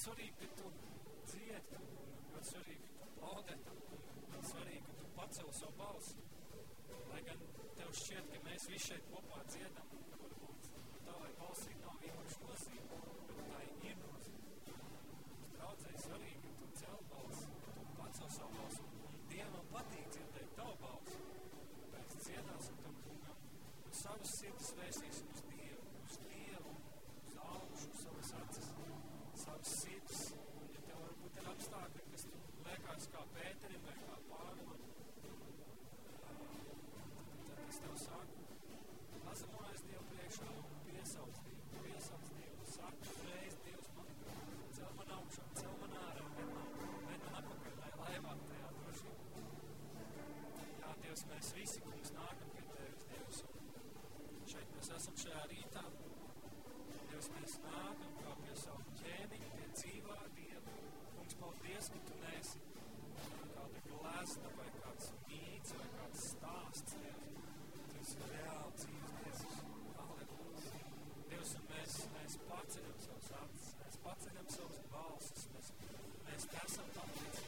svarīgi, ka tu dziedi, ļoti svarīgi, ka tu plaudē, ļoti svarīgi, ka tu pacel savu balsi. Lai gan tev šķiet, ka mēs visi šeit kopā dziedam, varbūt tavai balsī nav īpaši nozīme, bet tā ir nozīme. Mums draudzēji svarīgi, ka tu cel balsi, tu pacel savu balsi, Dievam patīk dzirdēt tavu balsi. Tāpēc dziedāsim tam kungam, un savas sirds vēsīsim uz Dievu, uz Dievu, uz augšu, savas acis, savas ir apstākļi, kas tu liekas kā Pēterim vai kā Pāvilam, tad es tev saku, pazemojas Dievu priekšā un piesauc Dievu, piesauc Dievu, saka reiz Dievs man, cel man augšā, cel man ārā, ved man, ved man apakaļ, lai laivā tajā drošībā. Jā, Dievs, mēs visi, kungs, nākam pie Tevis, Dievs, šeit mēs esam šajā rītā, Dievs, mēs nākam paldies, ka Tu neesi kāda glezna vai kāds mīts vai kāds stāsts. Tu esi reāli dzīves Dievs. Halleluja. Dievs, un mēs, mēs paceļam savus acis, mēs paceļam savus balsis, mēs, mēs esam tam līdzīgi.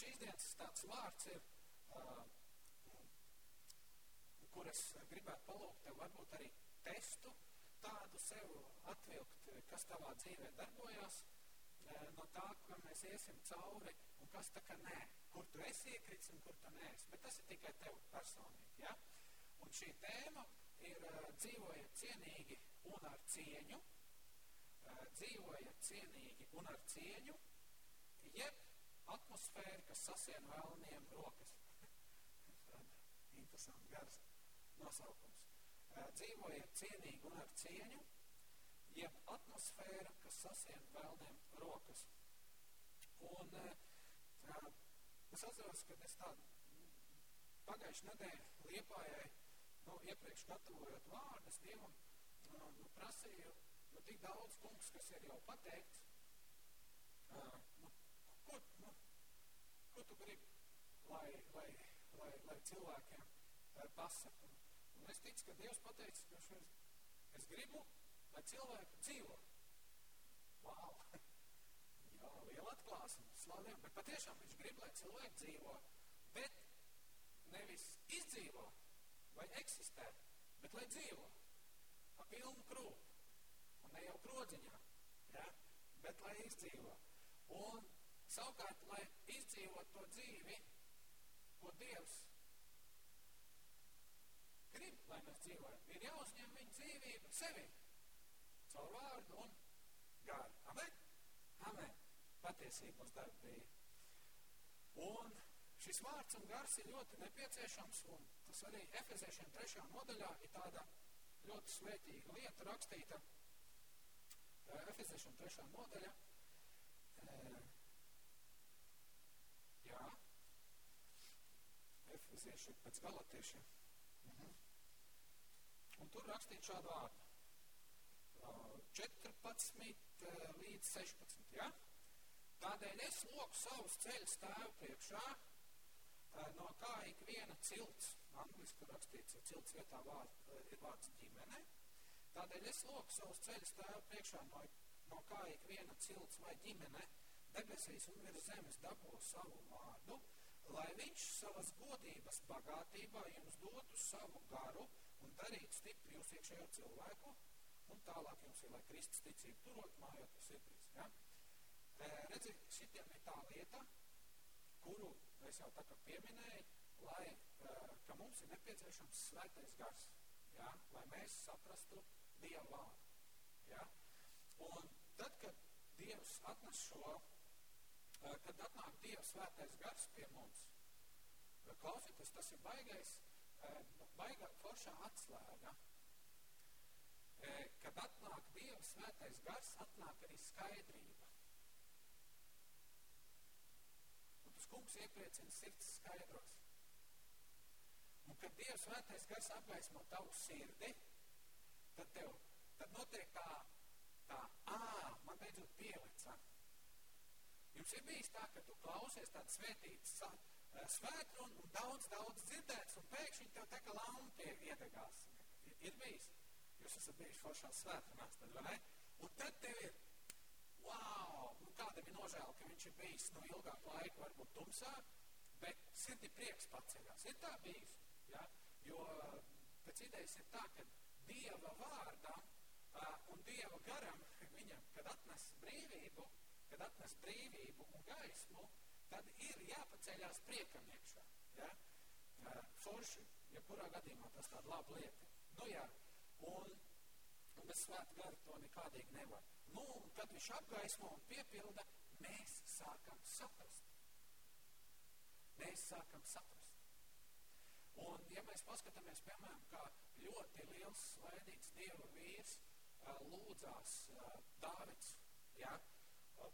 Šīs dienas tāds vārds ir, kur es gribētu palūgt tev varbūt arī testu, tādu sev atvilkt, kas tavā dzīvē darbojās, no tā, ka mēs iesim cauri, un kas tā kā nē, kur tu esi iekrits un kur tu neesi. Bet tas ir tikai tev personīgi, ja? Un šī tēma ir dzīvojiet cienīgi un ar cieņu, dzīvojiet cienīgi un ar cieņu, atmosfēra, kas sasien vēlniem rokas. Interesanti gars nosaukums. Dzīvojiet cienīgi un ar cieņu, jeb atmosfēra, kas sasien vēlniem rokas. Un uh, es atceros, kad es tādu pagājuši nedēļu Liepājai, nu, iepriekš gatavojot vārdus Dievam, nu, prasīju, nu, tik daudz kungs, kas ir jau pateikts, ko tu gribi, lai, lai, lai, lai cilvēkiem pasaka. Un es ticu, ka Dievs pateica, ka es, es gribu, lai cilvēki dzīvo. Wow! Jā, liela atklāsuma, slaviem, bet patiešām viņš grib, lai cilvēki dzīvo, bet nevis izdzīvo vai eksistē, bet lai dzīvo pa pilnu krūpu. Un ne jau krodziņā, ja? bet lai izdzīvo. Un savukārt, lai izdzīvot to dzīvi, ko Dievs grib, lai mēs dzīvojam, ir jāuzņem viņa dzīvība sevi caur vārdu un garu. Amen? Amen. Patiesības darbība. Un šis vārds un gars ir ļoti nepieciešams, un tas arī Efezēšiem trešajā nodaļā ir tāda ļoti svētīga lieta rakstīta. Efezēšiem trešā nodaļa. Jā. Efezieši pēc galatiešiem. Mhm. Un tur rakstīt šādu vārdu. 14 eh, līdz 16. Ja? Tādēļ es loku savus ceļus tēvu priekšā, no kā ik viena cilts, angliski rakstīts, cilts vietā vārds, ir vārds ģimene, tādēļ es loku savus ceļus tēvu priekšā, no, no kā ik viena cilts vai ģimene debesīs un virs zemes dabū savu vārdu, lai viņš savas godības bagātībā jums dotu savu garu un darītu stipri jūs iekšējo cilvēku, un tālāk jums ir, lai Kristus ticību turot mājot sirdīs. Ja? E, redzi, šitiem ir tā lieta, kuru es jau tā kā pieminēju, lai, e, ka mums ir nepieciešams svētais gars, ja? lai mēs saprastu Dievu vārdu. Ja? Un tad, kad Dievs atnes šo, kad atnāk Dievs svētais gars pie mums, klausieties, tas ir baigais, e, baigā foršā atslēga, kad atnāk Dieva svētais gars, atnāk arī skaidrība. Un tas kungs iepriecina sirds skaidros. Un kad Dieva svētais gars apgaismo tavu sirdi, tad tev, tad notiek tā, tā, ā, man beidzot pielica. Jums ir bijis tā, ka tu klausies tādu svētītas svētrunu un daudz, daudz dzirdēts, un pēkšņi tev tā kā lampa iedegās. Ir, bijis. Jūs esat bijuši foršās svētdienās, tad, vai ne? Un tad tev ir, wow, nu kādam ir nožēla, ka viņš ir bijis no nu, ilgāku laiku varbūt tumsā, bet sirdi prieks paceļās. Ir tā bijis, ja? Jo pēc idejas ir tā, ka Dieva vārdam uh, un Dieva garam, viņam, kad atnes brīvību, kad atnes brīvību un gaismu, tad ir jāpaceļās priekam iekšā. Ja? Forši, ja kurā gadījumā tas tāda laba lieta. Nu jā, Un, un bez svēta gara to nekādīgi nevar. Nu, un kad viņš apgaismo un piepilda, mēs sākam saprast. Mēs sākam saprast. Un, ja mēs paskatāmies, piemēram, kā ļoti liels svētīts Dieva vīrs lūdzās Dāvids, ja,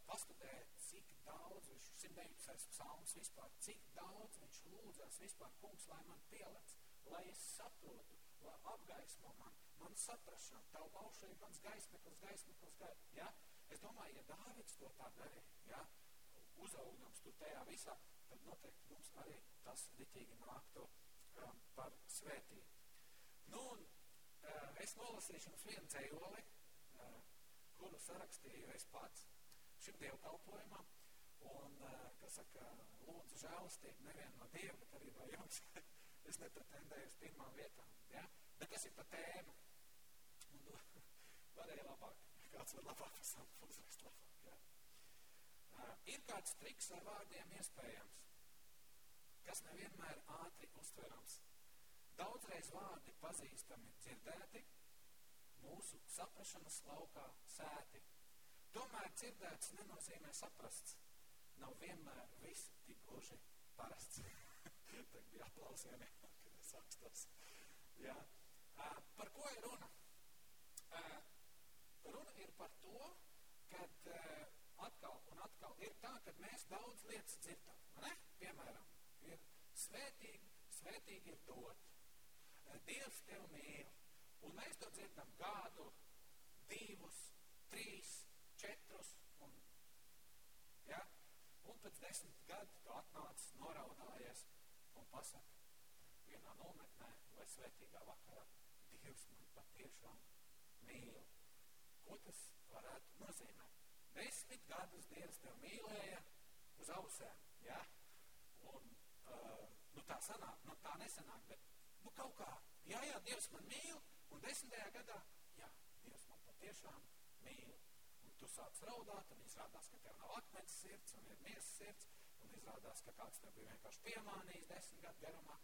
pastudē, cik daudz viņš, 119. psalms vispār, cik daudz viņš lūdzās vispār, kungs, lai man pielec, lai es saprotu, lai apgaismo man, man saprašana, tavu baušai mans gaismeklis, gaismeklis, gaismeklis, ja? Es domāju, ja Dāvids to tā darīja, ja? uzaugdams tur tajā visā, tad noteikti mums arī tas ritīgi nāktu um, par svētību. Nu, un uh, es nolasīšu jums vienu dzējoli, uh, sarakstīju es pats šim dievkalpojumam, un, kas saka, lūdzu žēlistību nevienu no Dieva, bet arī no jums. es nepretendēju uz pirmām vietām, ja? bet tas ir pa tēmu. Un varēja labāk, kāds var labāk par savu uzrakst labāk, ja? Uh, ir kāds triks ar vārdiem iespējams, kas nevienmēr ātri uztverams. Daudzreiz vārdi pazīstami dzirdēti, mūsu saprašanas laukā sēti. Tomēr dzirdēts nenozīmē saprasts. Nav vienmēr viss tik gluži parasts. Tagad bija aplausiem, kad es akstos. Jā. Uh, par ko ir runa? Uh, runa ir par to, kad uh, atkal un atkal ir tā, kad mēs daudz lietas dzirdam. Ne? Piemēram, ir svētīgi, svētīgi ir dot. Dievs tev mīl. Un mēs to dzirdam gadu, divus, trīs, četrus. Un, ja? un pēc desmit gadu tu atnāc, noraudājies un pasaka vienā nometnē vai svētīgā vakarā. Dievs man patiešām mīl. Ko tas varētu nozīmēt? Desmit gadus Dievs tev mīlēja uz ausēm, ja? Un, uh, nu tā sanāk, nu tā nesanāk, bet, nu kaut kā, jā, jā, Dievs man mīl, un desmitajā gadā, jā, Dievs man patiešām mīl. Tu sāc raudāt, un izrādās, ka tev nav akmens sirds, un ir miesas sirds, un izrādās, ka kāds tev bija vienkārši piemānījis desmit gadu garumā,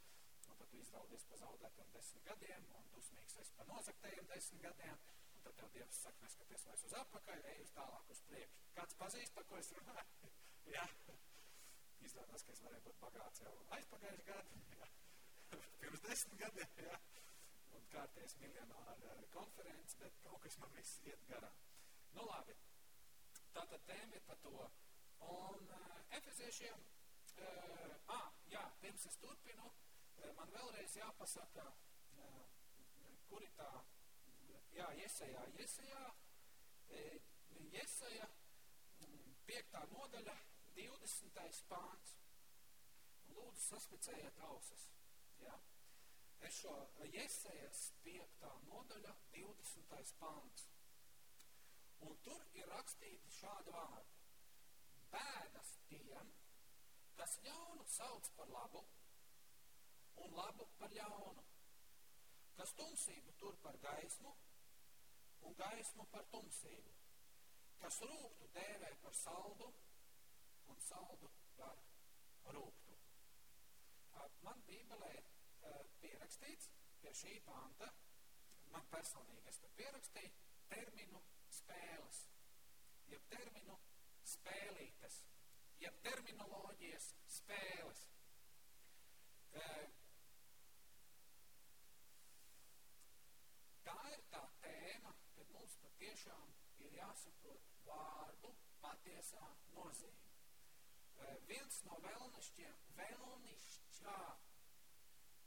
un tad tu izraudies pa zaudētiem desmit gadiem, un dusmīgs esi pa nozaktajiem desmit gadiem, un tad tev Dievs saka, neskaties vairs uz apakaļ, ej uz tālāk uz priekšu. Kāds pazīst, par ko es runāju? jā. Izrādās, ka es varēju būt bagāts jau aizpagājuši gadu, jā. pirms desmit gadiem, jā. Un kārties miljonāra konferences, bet kaut kas man viss iet garām. Nu labi, tātad tēma ir par to. Un uh, efeziešiem, uh, ah, jā, pirms es turpinu, uh, man vēlreiz jāpasaka, uh, kuri tā, jā, Jesajā, Jesajā, uh, Jesaja, piektā nodaļa, 20. pāns. Lūdzu, saspicējiet ausis. Ja? Es šo Jesejas 5. nodaļa, 20. pāns. Un tur ir rakstīti šādi vārdi. Bēdas tiem, kas ļaunu sauc par labu un labu par ļaunu, kas tumsību tur par gaismu un gaismu par tumsību, kas rūktu dēvē par saldu un saldu par rūktu. Man bībelē pierakstīts pie šī panta, man personīgi es tur pierakstīju, terminu spēles, jeb terminu spēlītes, jeb terminoloģijas spēles. Tā ir tā tēma, kad mums patiešām ir jāsaprot vārdu patiesā nozīme. Viens no vēlnišķiem, vēlnišķā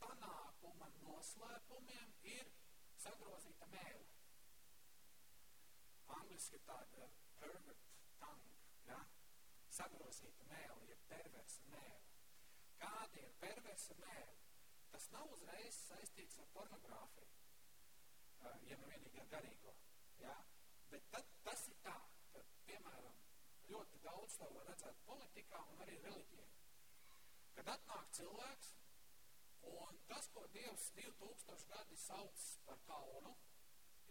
panākuma noslēpumiem ir sagrozīta mēle. Tāda pervert tongue, ja? sagrozīta mēle, ja perversa mēle. Kāda ir perversa mēle? Tas nav uzreiz saistīts ar pornogrāfiju, ja nu vienīgi ar garīgo. Ja? Bet tad, tas ir tā, ka, piemēram, ļoti daudz to var redzēt politikā un arī reliģijā. Kad atnāk cilvēks, un tas, ko Dievs 2000 gadi sauc par kaunu,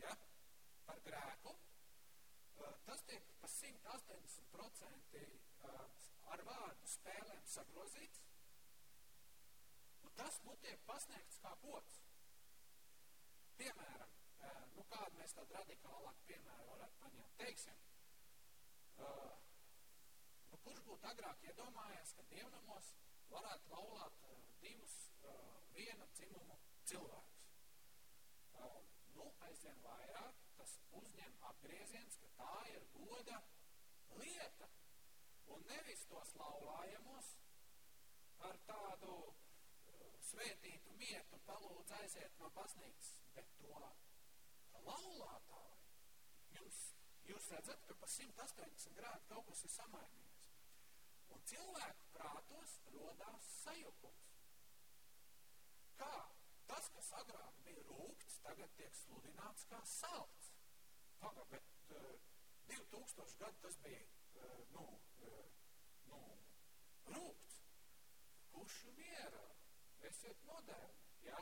ja, par grēku, tas tiek pa 180% ar vārdu spēlēm sagrozīts, un tas nu tiek pasniegts kā gods. Piemēram, nu kādu mēs tādu radikālāku piemēru varētu paņemt. Teiksim, nu, kurš būtu agrāk iedomājies, ka dievnamos varētu laulāt divus viena dzimumu cilvēkus. Nu, aizvien vairāk tas uzņem apgrieziens, ka tā ir goda lieta. Un nevis tos laulājamos ar tādu uh, svētītu mietu palūdz aiziet no baznīcas, bet to laulātāju. Jums, jūs redzat, ka pa 180 grādu kaut kas ir samainījies. Un cilvēku prātos rodās sajukums. Kā? Tas, kas agrāk bija rūkts, tagad tiek sludināts kā salts. Paga, bet uh, divi tūkstoši gadu tas bija, nu, nu, rūpts. Kušu miera, esiet moderni, ja?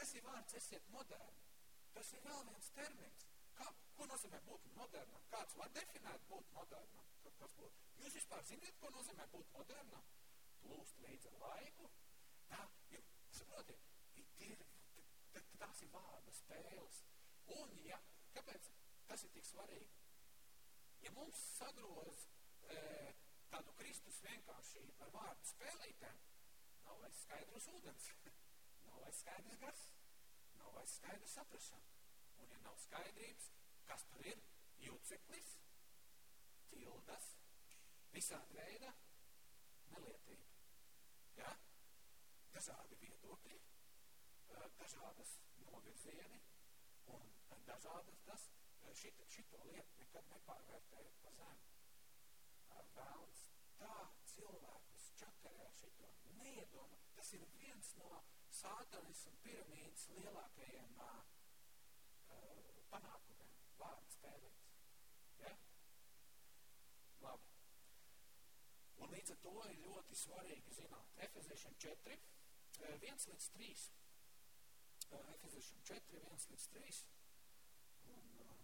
Kas ir vārds esiet moderni? Tas ir vēl viens termins. Kā, ko nozīmē būt modernam? Kāds var definēt būt modernam? Kas būt? Jūs vispār ziniet, ko nozīmē būt modernam? Plūst līdz ar laiku. Tā, jo, saprotiet, ir, tās ir vārda spēles. Un, ja, kāpēc tas ir tik svarīgi? Ja mums sagroz e, tādu Kristus vienkāršību ar vārdu spēlītēm, nav vairs skaidrs ūdens, nav vairs skaidrs gars, nav vairs skaidrs saprašana. Un, ja nav skaidrības, kas tur ir, jūceklis, ķildas, visādi veida nelietība. Ja? Dažādi viedokļi, dažādas novirzieni un dažādas tas, šit, šito lietu nekad nepārvērtējot pa zemi. Vēlns tā cilvēkus čakarē šito neiedomā. Tas ir viens no sātanis un piramīdas lielākajiem uh, panākumiem, vārdu spēlēts. Ja? Labi. Un līdz ar to ir ļoti svarīgi zināt. Efeziešiem 4, 1 līdz 3. Efeziešiem 4, 1 līdz 3. Un uh,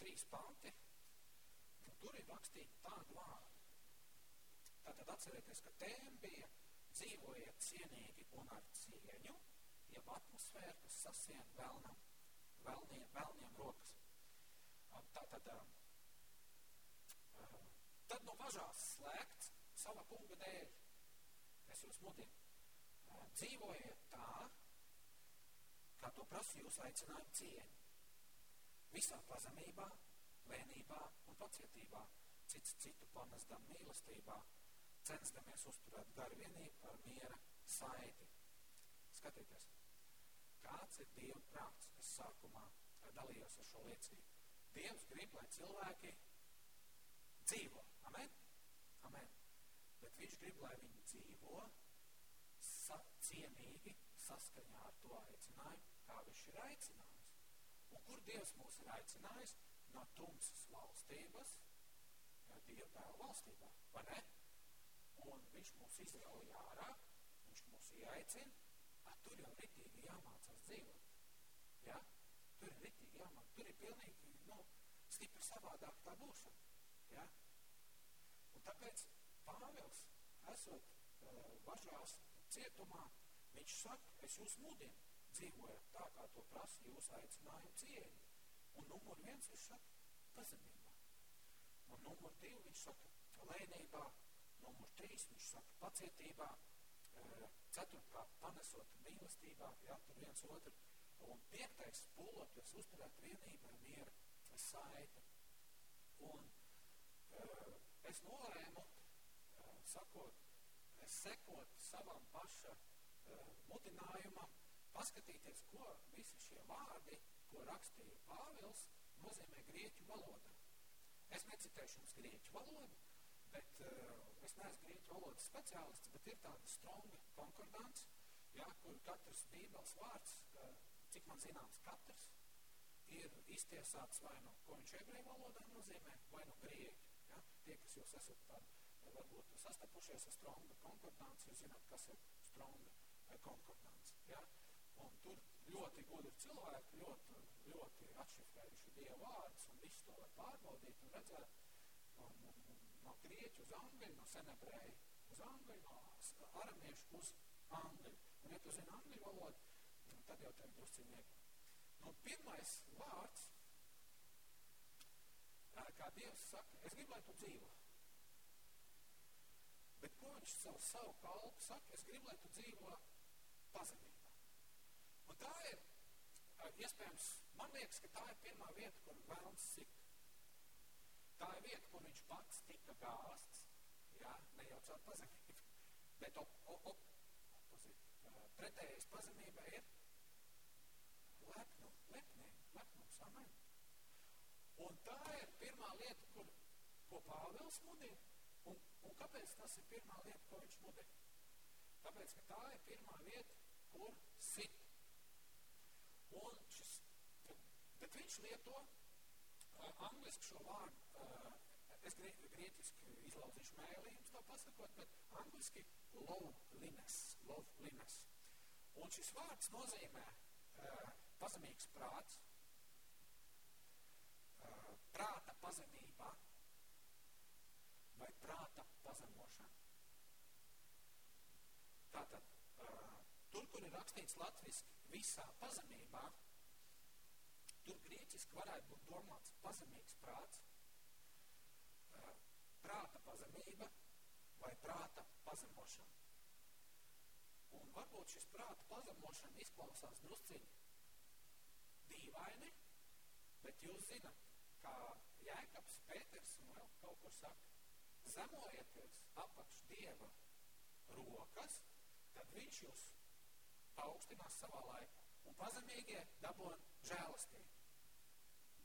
trīs panti. Un tur ir rakstīti tādu vārdu. Tātad atcerieties, ka tēma bija dzīvojiet cienīgi un ar cieņu, jeb atmosfēru, kas sasien vēlnam vēlniem, vēlniem rokas. Tātad, tad no bažās slēgts sava kunga dēļ. Es jūs mudinu. Dzīvojiet tā, kā to prasa jūs aicinājumu cieņu. Visā pazemībā, lēnībā un pacietībā, cits citu pamestam mīlestībā, censdamies uzturēt garu vienību ar miera saiti. Skatieties, kāds ir Dieva prāts. Es sākumā dalījos ar šo liecību. Dievs grib, lai cilvēki dzīvo. Amen? Amen. Bet viņš grib, lai viņi dzīvo sa cienīgi saskaņā ar to aicinājumu, kā viņš ir aicinājis. Un kur Dievs mūs ir aicinājis? No tumsas valstības, Dieva tēva valstībā, vai ne? Un viņš mūs izrauj ārā, viņš mūs ieaicina, a, tur jau ritīgi jāmācās dzīvot. Ja? Tur ir ritīgi jāmāk. Tur ir pilnīgi, nu, stipri savādāk tā būšana. Ja? Un tāpēc Pāvils, esot uh, bažās cietumā, viņš saka, es jūs mudinu, dzīvojat tā, kā to prasa jūsu aicinājumu cieņu. Un numur viens viņš saka, pazemībā. Un numur divi viņš saka, lēnībā. Numur trīs viņš saka, pacietībā. Ceturtkārt, panesot mīlestībā, jā, tur viens otru Un piektais pūloties uzturēt vienību ar miera saiti. Un es nolēmu, sakot, sekot savam paša mudinājumam, paskatīties, ko visi šie vārdi, ko rakstīja Pāvils, nozīmē grieķu valodā. Es necitēšu jums grieķu valodu, bet uh, es neesmu grieķu valodas speciālists, bet ir tāda stronga konkordants, ja, kur katrs bībeles vārds uh, cik man zināms, katrs ir iztiesāts vai nu, ko viņš ebreju valodā nozīmē, vai nu grieķi. Ja? Tie, kas jūs esat tādi, varbūt sastapušies ar stronga konkordāns, jūs zināt, kas ir stronga konkordāns. Ja? Un tur ļoti gudri cilvēki, ļoti, ļoti atšifrējuši Dievu vārdus, un visu to var pārbaudīt un redzēt. Un, un, un, no grieķu uz angļu, no senebreju uz angļu, no aramiešu uz angļu. Un, ja tu zini angļu valodu, tad jau tev drusciņi vieglāk. Nu, pirmais vārds, kā Dievs saka, es gribu, lai tu dzīvo. Bet ko viņš savu, savu kalpu saka? Es gribu, lai tu dzīvo pazemībā. Un tā ir, iespējams, man liekas, ka tā ir pirmā vieta, kur vēlns sika. Tā ir vieta, kur viņš pats tika gāsts, jā, ne jau caur pazemību, bet op, op, op, opozīt, pretējais pazemība ir lepnu, lepnību, lepnums, amen. Un tā ir pirmā lieta, kur, ko Pāvils mudina. Un, un kāpēc tas ir pirmā lieta, ko viņš mudina? Tāpēc, ka tā ir pirmā vieta, kur sit. Un šis, bet viņš lieto, angļu angliski šo vārdu, uh, es grie, grieķiski izlauzīšu mēlī, jums to pasakot, bet angliski lovlines, lovlines. Un šis vārds nozīmē uh, pazemīgs prāts, uh, prāta pazemībā vai prāta pazemošana. Tātad, uh, kur ir rakstīts latviski visā pazemībā, tur grieķiski varētu būt domāts pazemīgs prāts, prāta pazemība vai prāta pazemošana. Un varbūt šis prāta pazemošana izklausās drusciņi dīvaini, bet jūs zinat, kā Jēkabs, Pēters un vēl kaut kur saka, zemojieties apakš Dieva rokas, tad viņš jūs paaugstinās savā laikā. Un pazemīgie dabon žēlastību.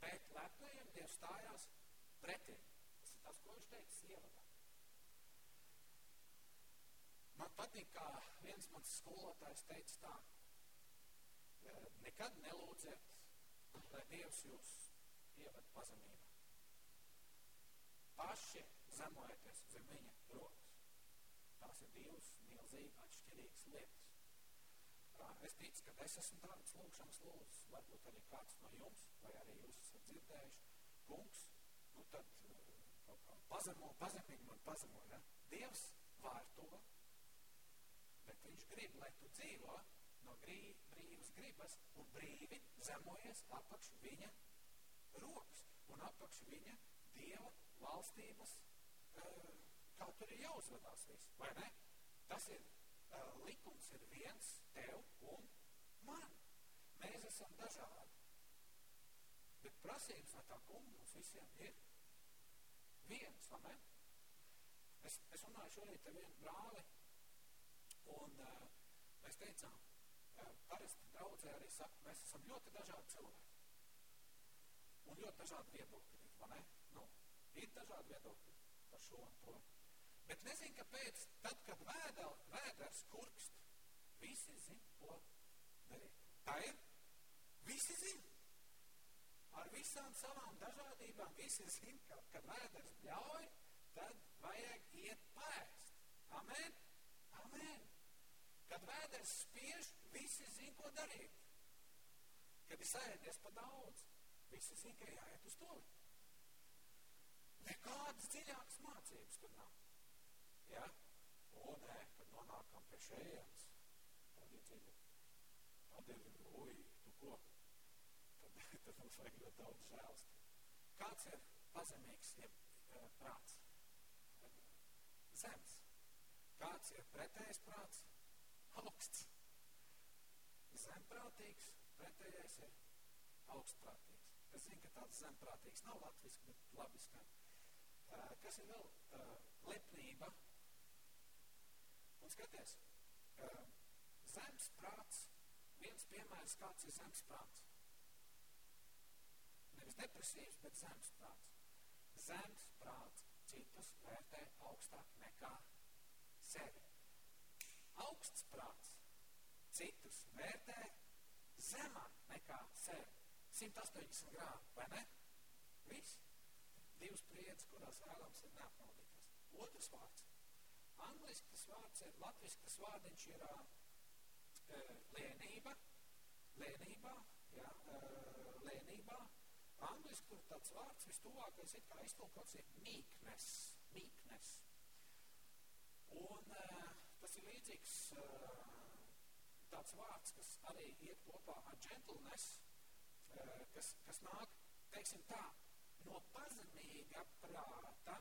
Bet lepnajiem Dievs stājās pretī. Tas ir tas, ko viņš teica sievadā. Man patīk, kā viens mans skolotājs teica tā, nekad nelūdziet, lai Dievs jūs ievad pazemībā. Paši zemojieties zem viņa rokas. Tās ir divas milzīgi atšķirīgas lietas. Es ticu, ka es esmu tāds lūkšanas lūdzu, varbūt arī kāds no jums, vai arī jūs esat dzirdējuši, kungs, nu tad kaut kā pazemo, pazemīgi man pazemo, ne? Dievs vārto, bet viņš grib, lai tu dzīvo no brīvas gribas un brīvi zemojies apakš viņa rokas un apakš viņa Dieva valstības, kā tur ir jāuzvedās viss, vai ne? Tas ir uh, likums ir viens tev un man. Mēs esam dažādi. Bet prasības no tā kunga mums visiem ir viens, vai ne? Es, es runāju šorīt ar vienu brāli, un uh, mēs teicām, uh, parasti draudzē arī saka, mēs esam ļoti dažādi cilvēki. Un ļoti dažādi viedokļi, vai ne? Nu, ir dažādi viedokļi par šo un to. Bet nezinu, kāpēc, tad, kad vēdel, vēders kurkst, visi zin, ko darīt. Tā ir? Visi zin. Ar visām savām dažādībām visi zin, ka, kad vēders bļauj, tad vajag iet pēst. Amen? Amen. Kad vēders spiež, visi zin, ko darīt. Kad ir sēdies pa daudz, visi zin, ka jāiet uz to. Nekādas dziļākas mācības tur nav. Ja? O, nē, kad nonākam pie šejienes, ir. Tad ir, uj, tu ko? Tad, tad mums vajag ļoti daudz žēlstību. Kāds ir pazemīgs ja, prāts? Zems. Kāds ir pretējs prāts? Augsts. Zemprātīgs, pretējais ir augstprātīgs. Es zinu, ka tāds zemprātīgs nav latviski, bet labi skan. Kas ir vēl? Lepnība, Un skaties, zemes prāts, viens piemērs, kāds ir zemes prāts. Nevis depresīvs, bet zemes prāts. Zemes prāts citus vērtē augstāk nekā sevi. Augsts prāts citus vērtē zemāk nekā sevi. 180 grādi, vai ne? Viss. Divas priedes, kurās vēlams ir neapmaldīties. Otrs vārds Angliski tas vārds ir, latviski tas vārdiņš ir uh, lēnība, lēnībā, jā, lēnībā. Angliski tur tāds vārds vistuvākais ir kā iztulkots ir meekness, meekness. Un tas ir līdzīgs tāds vārds, kas arī iet kopā ar gentleness, kas, kas nāk, teiksim tā, no pazemīga prāta,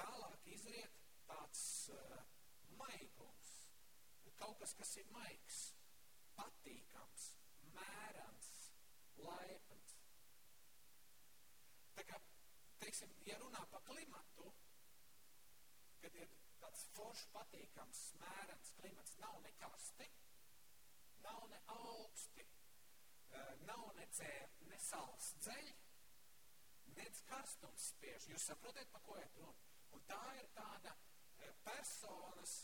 tālāk izriet tāds uh, maigums, kaut kas, kas ir maigs, patīkams, mērams, laipns. Tā kā, teiksim, ja runā pa klimatu, kad ir tāds foršs, patīkams, mērams klimats, nav ne karsti, nav ne augsti, uh, nav ne dzēr, ne sals dzeļ, nec karstums spiež. Jūs saprotiet, pa ko iet runa? Un tā ir tāda e, personas,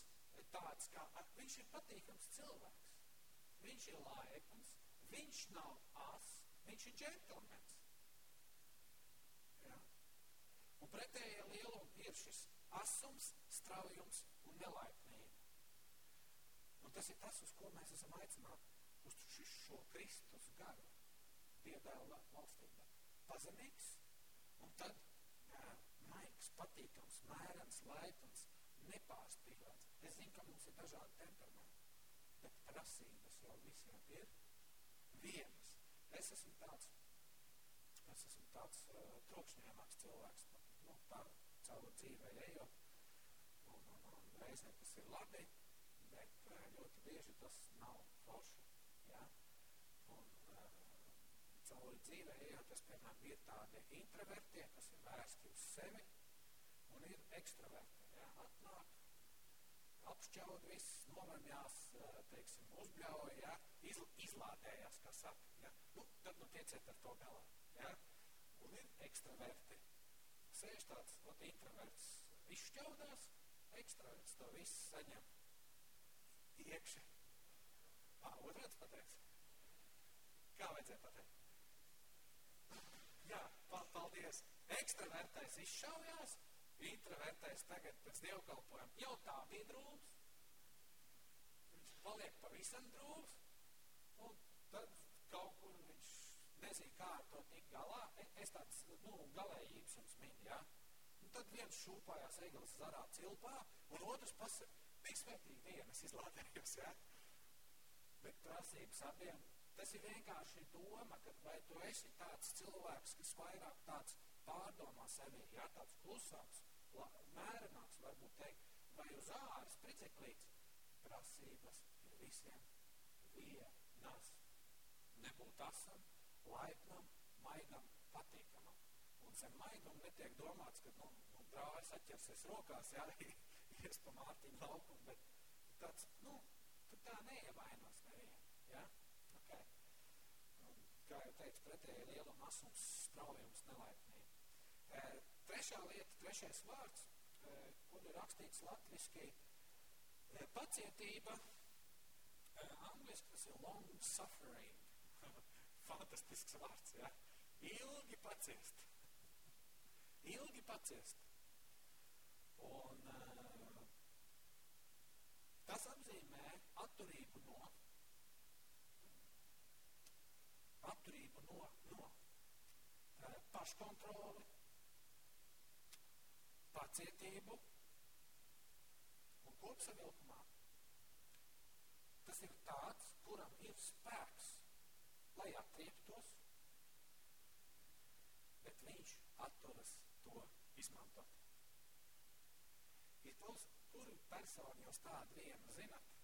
tāds, kā viņš ir patīkams cilvēks. Viņš ir laipns, viņš nav as, viņš ir džentlmenis. Ja? Un pretējā lieluma ir šis asums, straujums un nelaipnība. Un tas ir tas, uz ko mēs esam aicināti, uz šo Kristus garu, Dievdēla valstībā. Pazemīgs un tad jā, maigs, patīkams, mērens, laipns, nepārspējams Es zinu, ka mums ir dažādi temperamenti, bet prasības jau visiem ir vienas. Es esmu tāds, es esmu tāds uh, trokšņēmāks cilvēks, nu, tā caur dzīvē ejot, un, un, un reizēm tas ir labi, bet uh, ļoti bieži tas nav forši, ja? Un uh, caur dzīvē ejot, tas, piemēram, ir tādi introvertie, kas ir vērsti uz sevi, un ir ekstraverti, ja? Atnāk, apšķaud viss, novamjās, teiksim, uzbļauj, ja? Iz, izlādējās, kā saka, ja? Nu, tad, nu, tieciet ar to galā, ja? Un ir ekstraverti, sēž tāds, ot, introverts izšķaudās, ekstraverts to visu saņem iekšē. Ā, otrāds pateiks. Kā vajadzēja pateikt? Jā, paldies. Ekstravertais izšaujās, introvertais tagad pēc dievkalpojuma jau tā bija drūms. Viņš paliek pavisam drūms, un tad kaut kur viņš nezinu, kā ar to tik galā, e, es tāds, nu, galējības jums min, ja? Un tad viens šūpājās eiglis zarā cilpā, un otrs pasaka, tik svētīgi dienas izlādējos, ja? Bet prasības abiem, tas ir vienkārši doma, ka vai tu esi tāds cilvēks, kas vairāk tāds pārdomā sevi, ja? Tāds klusāks, mērenāks, varbūt teikt, vai uz āras priciklīts, prasības ir visiem vienas. Nebūt asam, laipnam, maigam, patīkamam. Un zem maigam netiek domāts, ka, nu, nu brālis atķersies rokās, jā, ies pa Mārtiņu laukumu, bet tāds, nu, tu tā neievainos nevienu, jā, ok. Un, kā jau teicu, pretēji lielum asums, straujums, nelaipnība. E, trešā lieta, trešais vārds, kur ir rakstīts latviski, e, pacietība, e, angliski tas ir long suffering, fantastisks vārds, ja? Ilgi paciest. Ilgi paciest. Un tas apzīmē atturību no atturību no, no paškontroli, pacietību un kopsavilkumā. Tas ir tāds, kuram ir spēks lai atrieptos, bet viņš atturas to izmantot. Ir tos, tur personi jūs tādu vienu zinat,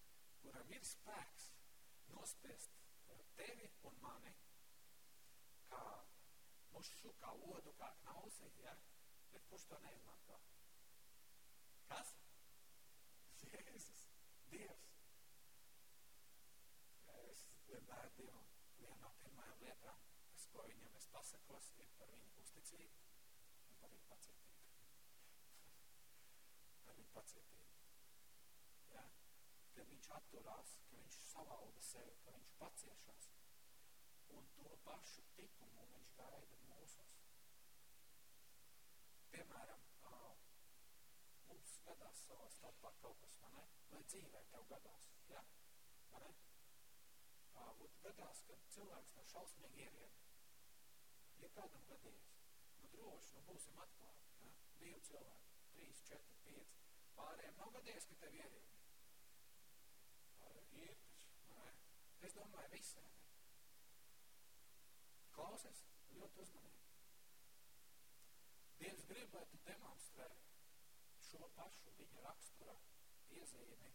kuram ir spēks nospiest tevi un mani, kā mušu, kā odu, kā knausi, ja? Kurš to neizmanto? Kas? Jēzus, Dievs. Es vienmēr Dievam lietām, kas, ko viņam es pasakos, ir par viņu uzticību un par viņu pacietību. par viņu pacietību. Ja? Kad viņš atturās, ka viņš savalda sevi, ka viņš paciešās, un to pašu tikumu viņš gaida mūsos. Piemēram, mums gadās savā starpā kaut kas, vai ne? Vai dzīvē tev gadās, ja? Vai ne? būt gadās, kad cilvēks no šausmīgi ierien. Ja kādam gadījies, nu droši, nu būsim atklāti, ja? divi cilvēki, trīs, četri, pieci, pārējiem nav gadījies, ka tev ierien. Ir taču, ne? Es domāju, visiem. Klausies ļoti uzmanīgi. Dievs grib, lai tu demonstrē šo pašu viņa rakstura piezīmi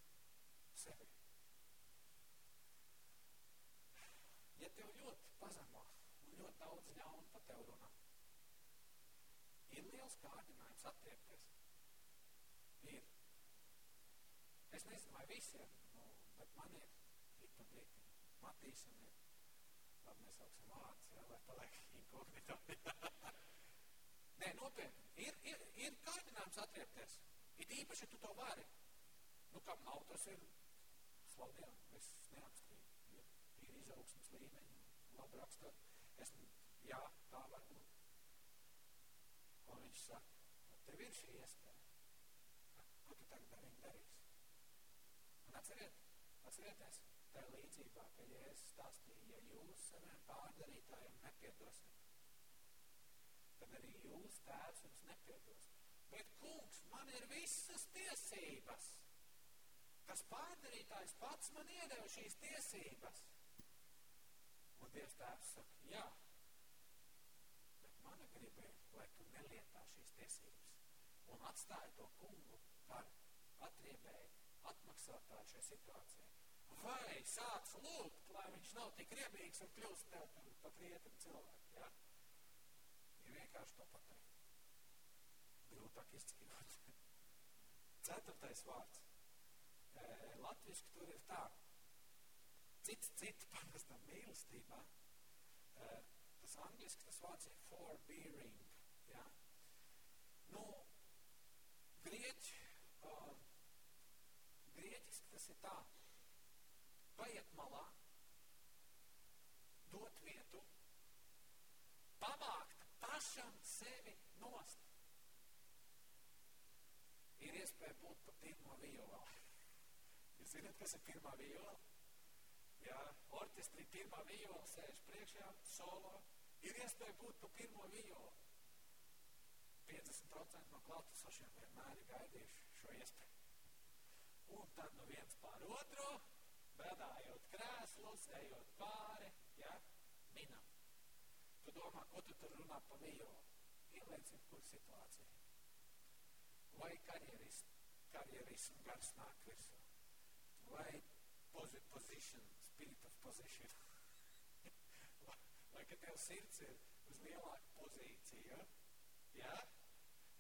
sevi. ja tev ļoti pazemo un ļoti daudz ļaunu pa tev runā, ir liels kārdinājums attiekties. Ir. Es nezinu, vai visiem, nu, bet man ir tik pa brītim. Matīsam ir. Labi, nesauksim vārds, jā, lai paliek inkognito. Nē, nopietni. Ir, ir, ir kārdinājums attiekties. It īpaši, tu to vari. Nu, kam nav, tas ir slavdien. Es neapstrīdu izaugsmas līmeņu, labi rakstot. Es, jā, tā var būt. Un viņš saka, tev ir šī iespēja. Ko tu tagad ar viņu darīsi? Un atceriet, atcerieties, tā līdzībā, ka Jēzus stāstīja, ja jūs saviem pārdarītājiem nepiedosiet, tad arī jūs tēvs jums nepiedos. Bet, kungs, man ir visas tiesības. Tas pārdarītājs pats man iedeva šīs tiesības. Un Dievs tēvs saka, jā, bet mana griba ir, lai tu nelietā šīs tiesības un atstāja to kungu par atriebēju, atmaksātāju šajā situācijā. Vai sāc lūgt, lai viņš nav tik riebīgs un kļūst tev par, krietni cilvēku, ja? Vienkārši to pateikt. Grūtāk izdzīvot. Ceturtais vārds. E, latviski tur ir tā. Cits, cits parastam mīlestībā. E, tas angliski tas vārds ir forbearing. Ja? Nu, grieķi, uh, grieķiski tas ir tā. Paiet malā, dot vietu, pavākt pašam sevi nost. Ir iespēja būt pa pirmo viola. Jūs zināt, kas ir pirmā viola? Jā, orķestrī pirmā viola sēž priekšā, solo. Ir iespēja būt pa pirmo viola. 50% no klātesošiem vienmēr ir gaidījuši šo iespēju. Un tad nu viens pār otru, bedājot krēslus, ejot pāri, ja, minam. Tu domā, ko tu tur runā pa violu? Ieliecini, kur situācija. Vai karjerist, karjerismu gars nāk virsū? Vai position, spirit of position? vai, ka tev sirds ir uz lielāku pozīciju, ja? Ja?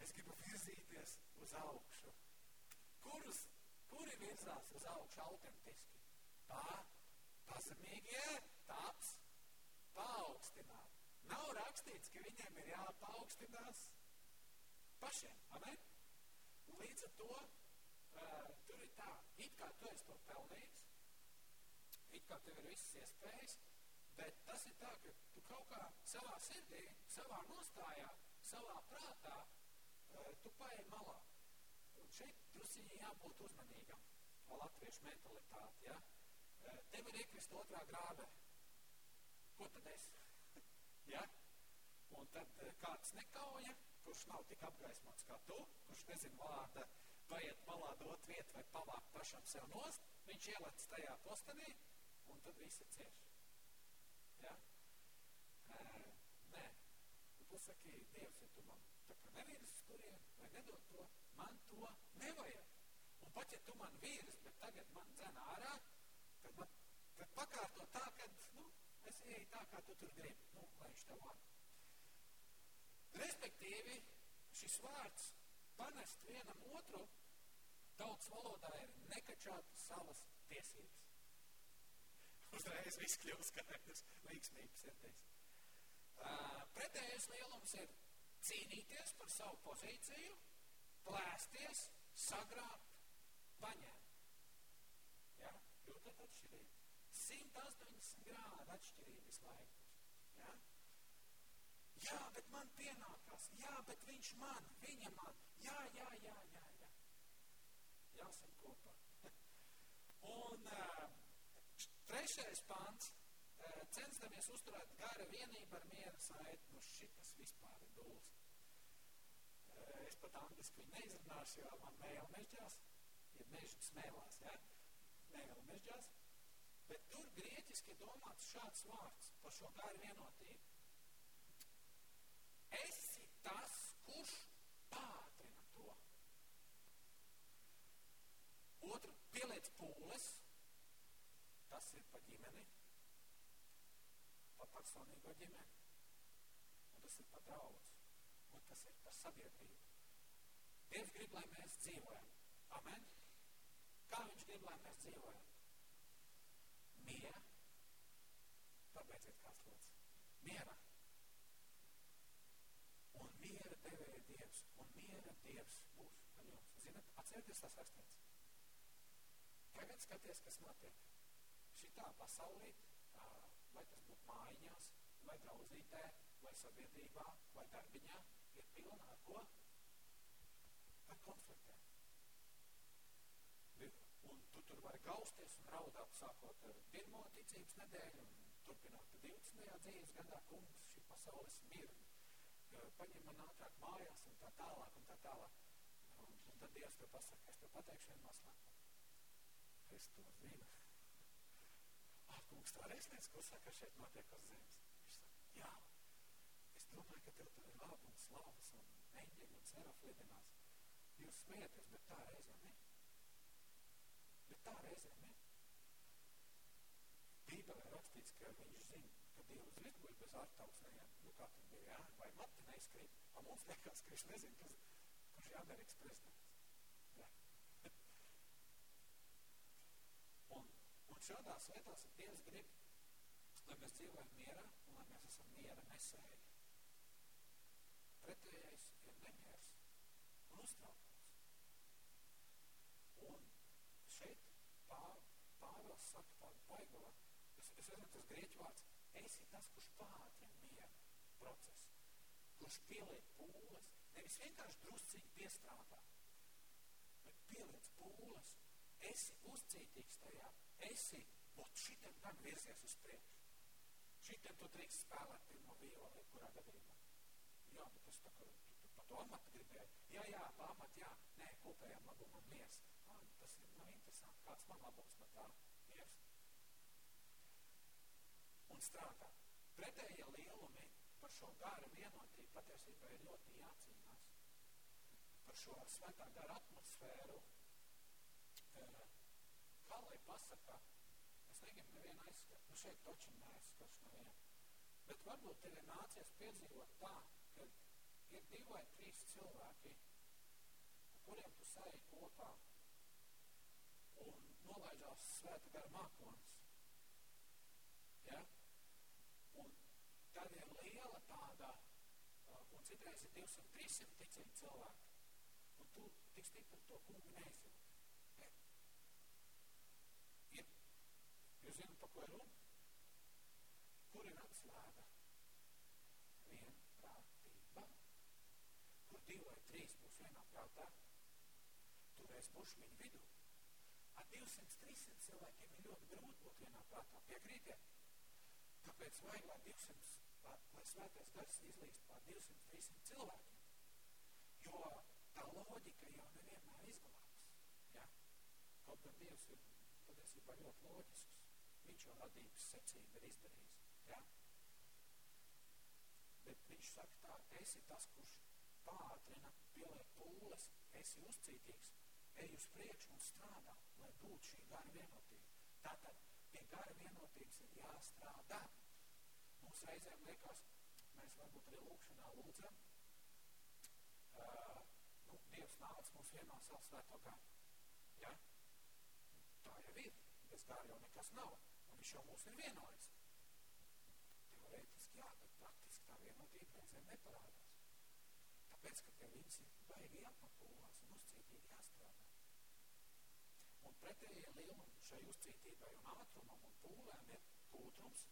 Es gribu virzīties uz augšu. Kurus, kuri virzās uz augšu autentiski? Tā, pazemīgie, tāds, paaugstināt. Nav rakstīts, ka viņiem ir jāpaaugstinās pašiem, amen? Un līdz ar to uh, tur ir tā, it kā tu esi to pelnījis, it kā tev ir visas iespējas, bet tas ir tā, ka tu kaut kā savā sirdī, savā nostājā, savā prātā tu paej malā. Un šeit drusiņi jābūt uzmanīgam, latviešu mentalitāti, ja? Tev ir iekrist otrā grābe. Ko tad es? Ja? Un tad kāds nekauja, kurš nav tik apgaismots kā tu, kurš nezin vārda, paiet malā dot vietu vai pavākt pašam sev nost, viņš ielec tajā postenī, un tad visi cieš. Ja? E, nē. Tu pasaki, Dievs, ja tu man tā kā nevirs turien, vai nedod to, man to nevajag. Un pat, ja tu man vīrs, bet tagad man dzen ārā, tad, man, tad pakārto tā, ka, nu, es ieeju tā, kā tu tur gribi, nu, lai viņš tev var. Respektīvi, šis vārds panest vienam otru, tautas valodā ir nekačāt savas tiesības. Uzreiz viss kļūst skaidrs, līgsmības sirdīs. Uh, pretējais lielums ir cīnīties par savu pozīciju, plēsties, sagrābt, paņemt. Ja? Jūtat atšķirību? 180 grādu atšķirība visu laiku. Ja? Jā, bet man pienākās. Jā, bet viņš man, viņa man. Jā, jā, jā, jā, jā. Jāsim kopā. Un uh, trešais pants censdamies uzturēt gara vienību ar miera saiti, nu šitas vispār ir dūls. Es pat angliski viņu neizrunāšu, jo man mēla mežģās, ja mežu smēlās, ja? mēla mežģās. Bet tur grieķiski domāts šāds vārds par šo garu vienotību. Esi tas, kurš pātrina to. Otru, pieliec pūles, tas ir pa ģimeni, par personīgo ģimeni. Un tas ir par draudz. Un tas ir par sabiedrību. Dievs grib, lai mēs dzīvojam. Amen. Kā viņš grib, lai mēs dzīvojam? Miera. Pabeidziet kāds lūdzu. Miera. Un miera devēja Dievs. Un miera Dievs būs ar jums. Zinat, atcerieties tas rakstīts. Tagad skaties, kas notiek. Šitā pasaulīt vai tas būtu mājiņās, vai draudzītē, vai sabiedrībā, vai darbiņā, ir pilna ar ko? Ar konfliktiem. Un tu tur vari gausties un raudāt, sākot ar pirmo ticības nedēļu un turpinot 20. dzīves gadā, kungs, šī pasaules mir, paņem man ātrāk mājās un tā tālāk un tā tālāk. Un, un tad Dievs tev pasaka, es tev pateikšu vienu noslēpumu. Es to zinu. Ah, kungs, tā reiz nec, ko saka, šeit notiek uz zemes. Viņš saka, jā, es domāju, ka tev tur ir labi un slavas un eņģeļi un seraf lidinās. Jūs smieties, bet tā reizē ne. Tā reizē ne. Bībelē rakstīts, ka viņš zina, ka Dievs izguļ bez ārtausnējiem. Nu, kā tur bija, jā? Vai mati neizkrīt? A mums liekas, ka viņš nezina, kas, kurš Amerikas prezidents. Jā. un, un šādās lietās Dievs grib, lai mēs dzīvojam mierā un lai mēs esam miera nesēji. Pretējais ir nemiers un uztraukums. Un šeit pār, pārvels saka tādu baigo, es, es esmu tas grieķu vārds, esi tas, kurš pātrina mieru procesu, kurš pieliek pūles, nevis vienkārši drusciņi piestrādā, bet pieliec pūles, esi uzcītīgs tajā, esi, ot šitam gan virzies uz priekšu. Šitam tu drīkst spēlēt pirmo violi, kurā gadījumā. Jā, bet es tā kā, tu, tu pa to amatu gribēju. Jā, jā, pa amatu, jā, nē, kopējām labumam miers. Ah, tas ir, nav interesanti, kāds man labums no tā Un strādā. Pretējie lielumi par šo gara vienotību patiesībā ir ļoti jācīnās. Par šo svētā gara atmosfēru. Kā lai pasaka, es negribu nevienu aizskat, nu šeit toči neaizskašu nevienu. Bet varbūt tev ir nācies piedzīvot tā, ka ir divi vai trīs cilvēki, kuriem tu saji kopā un nolaižās svēta gara mākonis. Ja? Un tad ir liela tāda, un citreiz ir 200-300 ticīgi cilvēki, un tu tik stipri to kungu neizjūti. Ja? Ir, jūs zināt, pa ko ir runa? Kur ir atslēga? Vienprātība. Kur divi vai trīs būs vienā prātā, tur es būšu viņu vidū. Ar 200-300 cilvēkiem ir ļoti grūti būt vienā prātā. Piekrītiet? Tāpēc vajag, lai 200, lai svētais gars izlīst pār 200-300 cilvēkiem. Jo tā loģika jau nevienmēr izglābs. Ja? Kaut gan Dievs ir patiesībā ļoti loģisks. Viņš jau radības secību ir izdarījis. Ja? Bet viņš saka tā, esi tas, kurš pātrina, pieliek pūles, esi uzcītīgs, ej uz priekšu un strādā, lai būtu šī gara vienotība. Tātad pie gara vienotības ir jāstrādā. Mums reizēm liekas, mēs varbūt arī lūkšanā lūdzam, uh, nu, Dievs nāc mums vienā savu svēto garu. Ja? Tā jau ir. Bez gara jau nekas nav. Un viņš jau mūs ir vienojis. Teorētiski jā, bet praktiski tā vienotība reizēm neparādās. Tāpēc, ka pie viņas ir baigi jāpapūlās un uzcītīgi jāstrādā. Un pretējie lielumi šai uzcītībai un ātrumam un pūlēm ir kūtrums,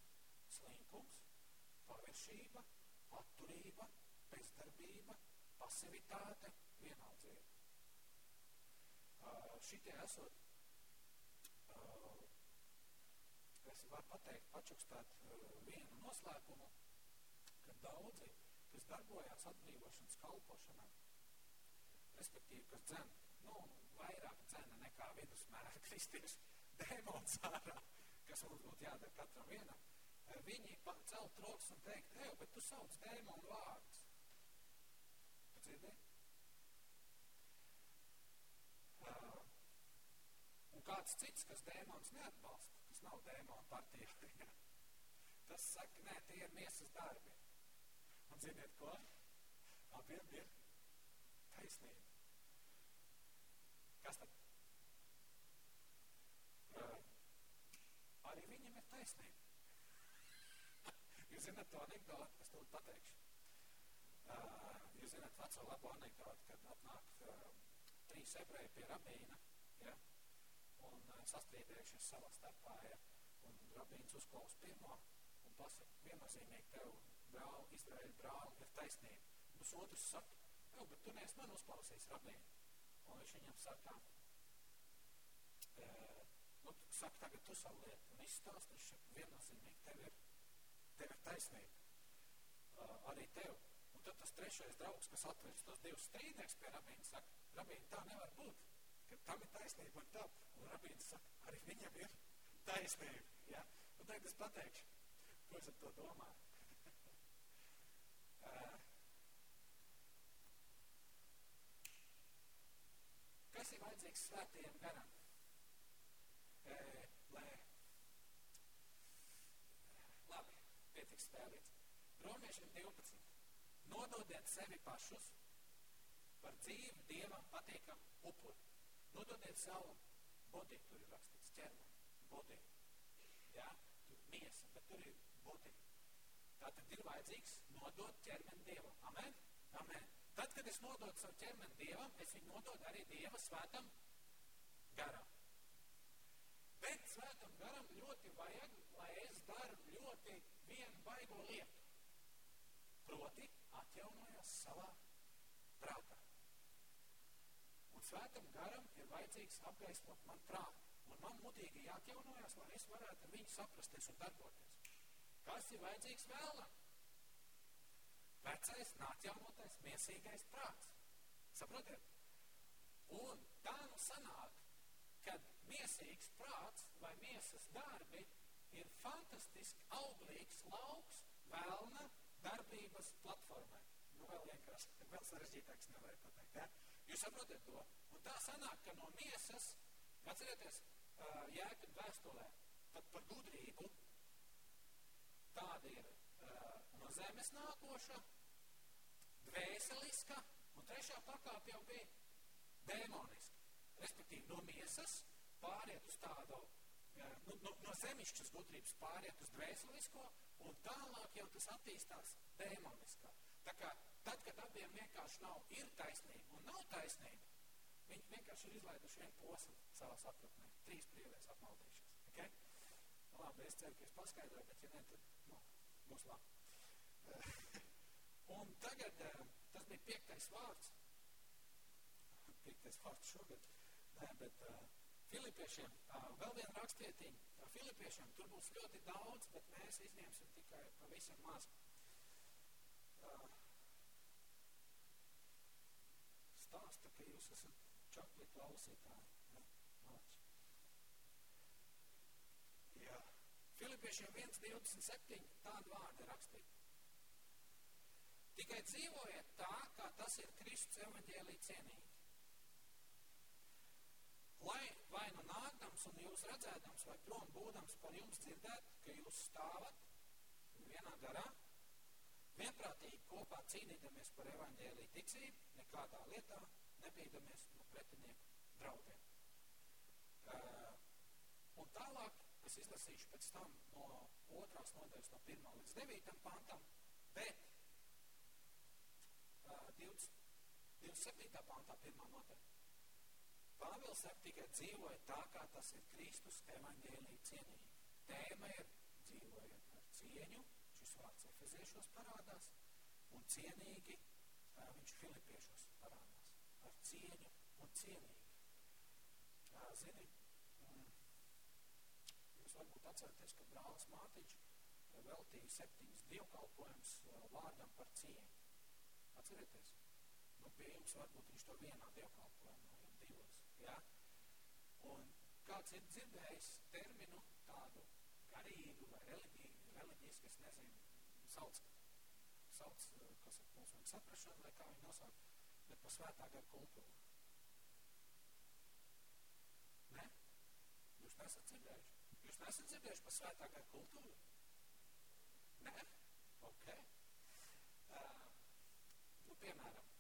slinkums, paviršība, atturība, bezdarbība, pasivitāte, vienaldzība. Uh, šitie esot, uh, es varu pateikt, pačukstāt uh, vienu noslēpumu, ka daudzi, kas darbojās atbrīvošanas kalpošanā, respektīvi, kas dzen, nu, vairāk dzena nekā vidusmēra kristieši dēmons ārā, kas mums būtu jādara katram vienam, viņi celt rokas un teikt, ej, bet tu sauc dēmonu vārdus. Dzirdi? Uh, un kāds cits, kas dēmons neatbalsta, kas nav dēmona partija, tas saka, nē, tie ir miesas darbi. Un ziniet ko? Abiem ir taisnība. Kas tad? Uh, arī viņam ir taisnība. Jūs zināt to anekdotu, es to pateikšu. Uh, jūs zināt veco labo anekdotu, kad atnāk uh, trīs ebreji pie rabīna, ja, un uh, sastrīdējušies savā starpā, ja, un rabīns uzklaus pirmo un pasaka, viennozīmīgi tev, brāl, Izraēļa brāli, ir taisnība. Un tas otrs saka, jau, bet tu neesi man uzklausījis rabīnu. Un viņš viņam saka, nu, saka, tagad tu savu lietu un izstāst, viņš viennozīmīgi, tev ir, tev ir taisnība. Uh, arī tev. Un tad tas trešais draugs, kas atveris tos divus strīdnieks pie rabīna, saka, rabīna, tā nevar būt, ka tam ir taisnība un tā. Un rabīns saka, arī viņam ir taisnība. Ja? Un tagad es pateikšu, ko es ar to domāju. uh, kas ir vajadzīgs svētajiem garam? lai labi, pietiks spēlīts. Romiešiem 12. Nododiet sevi pašus par dzīvu Dievam patīkam upuri. Nododiet savu body, tur ir rakstīts ķermeni, body. Jā, tur miesa, bet tur ir body. Tātad ir vajadzīgs nodot ķermeni Dievam. Amen? Amen. Tad, kad es nododu savu ķermeni Dievam, es viņu nododu arī Dieva svētam garam. Bet svētam garam ļoti vajag, lai es daru ļoti vienu baigo lietu. Proti atjaunojos savā prātā. Un svētam garam ir vajadzīgs apgaismot man prātu. Un man mutīgi jāatjaunojās, lai es varētu ar viņu saprasties un darboties. Kas ir vajadzīgs vēlam? Vecais, nātjaunotais, miesīgais prāts. Saprotiet? Un tā nu sanāk, kad miesīgs prāts vai miesas darbi ir fantastiski auglīgs lauks vēlna darbības platformai. Nu, vēl vienkārši, vēl sarežģītāks nevar pateikt, ja? Jūs saprotat to? Un tā sanāk, ka no miesas, atcerieties, uh, jēkad vēstulē, tad par gudrību tāda ir uh, no zemes nākoša, dvēseliska, un trešā pakāpe jau bija dēmoniska. Respektīvi, no miesas pāriet uz tādu, nu, no, no zemišķas gudrības pāriet uz dvēselisko, un tālāk jau tas attīstās dēmoniskā. Tā kā tad, kad abiem vienkārši nav, ir taisnība un nav taisnība, viņi vienkārši ir izlaiduši vienu posmu savā sapratnē. Trīs brīvēs apmaldījušies. Okay? Labi, es ceru, ka es paskaidroju, bet ja ne, tad, nu, būs labi. un tagad, tas bija piektais vārds. Piektais vārds šogad. Nē, bet uh, Filipiešiem, vēl viena rakstietiņa. Filipiešiem tur būs ļoti daudz, bet mēs izņemsim tikai pavisam maz. Stāsta, ka jūs esat čakli klausītāji. Ja? Jā. Filipiešiem 1.27 tādu vārdu rakstīt. Tikai dzīvojiet tā, kā tas ir Kristus evaņģēlī cienīgi lai vai nu nākdams un jūs redzēdams, vai prom būdams par jums dzirdēt, ka jūs stāvat vienā garā, vienprātīgi kopā cīnīdamies par evaņģēlī ticību, nekādā lietā nebīdamies no pretinieku draudiem. Uh, un tālāk es izlasīšu pēc tam no otrās nodaļas no 1 līdz 9 pantam, bet uh, 20, 27. pantā pirmā nodaļa. Pāvils saka tikai dzīvoja tā, kā tas ir Kristus evaņģēlī cienīgi. Tēma ir dzīvojot ar cieņu, šis vārds efeziešos parādās, un cienīgi viņš filipiešos parādās. Ar cieņu un cienīgi. Uh, zini, um, jūs varbūt atceraties, ka brālis Mātiņš veltīja septiņas dievkalpojums vārdam par cieņu. Atcerieties? Nu, pie jums varbūt viņš to vienā dievkalpojumā Ja? Un kāds ir dzirdējis terminu tādu garīgu vai reliģiju, reliģisku, es nezinu, sauc, sauc kas ir vajag saprašana, vai kā viņi nosauc, bet pa svētā gara kultūru. Ne? Jūs nesat dzirdējuši? Jūs nesat dzirdējuši pa svētā gara kultūru? Nē? Ok. Uh, nu, piemēram,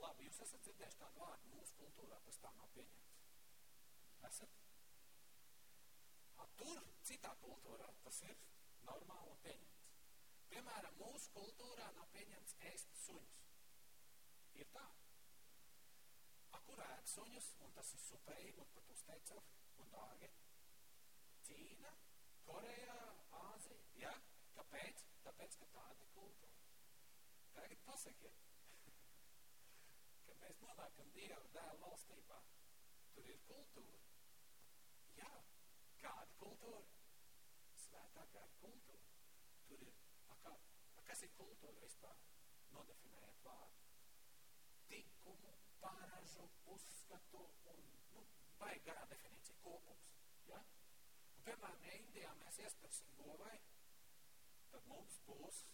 Labi, jūs esat dzirdējuši tādu vārdu mūsu kultūrā, tas tā nav pieņemts. Esat? A, tur, citā kultūrā, tas ir normāli pieņemts. Piemēram, mūsu kultūrā nav pieņemts ēst suņus. Ir tā. A, kur ēd suņus, un tas ir superīgi, un pat uzteicami un dārgi? Ķīna, Korejā, Āzija, ja? Kāpēc? Tāpēc, ka tāda kultūra. Tagad pasakiet, mēs nonākam Dieva dēla valstībā, tur ir kultūra. Jā, kāda kultūra? Svētā gara kultūra. Tur ir, a, kā, a, kas ir kultūra vispār? Nodefinējiet vārdu. Tikumu, pāražu, uzskatu un, nu, vai garā definīcija kopums. Ja? Un, piemēram, ja Indijā mēs iespersim govai, tad mums būs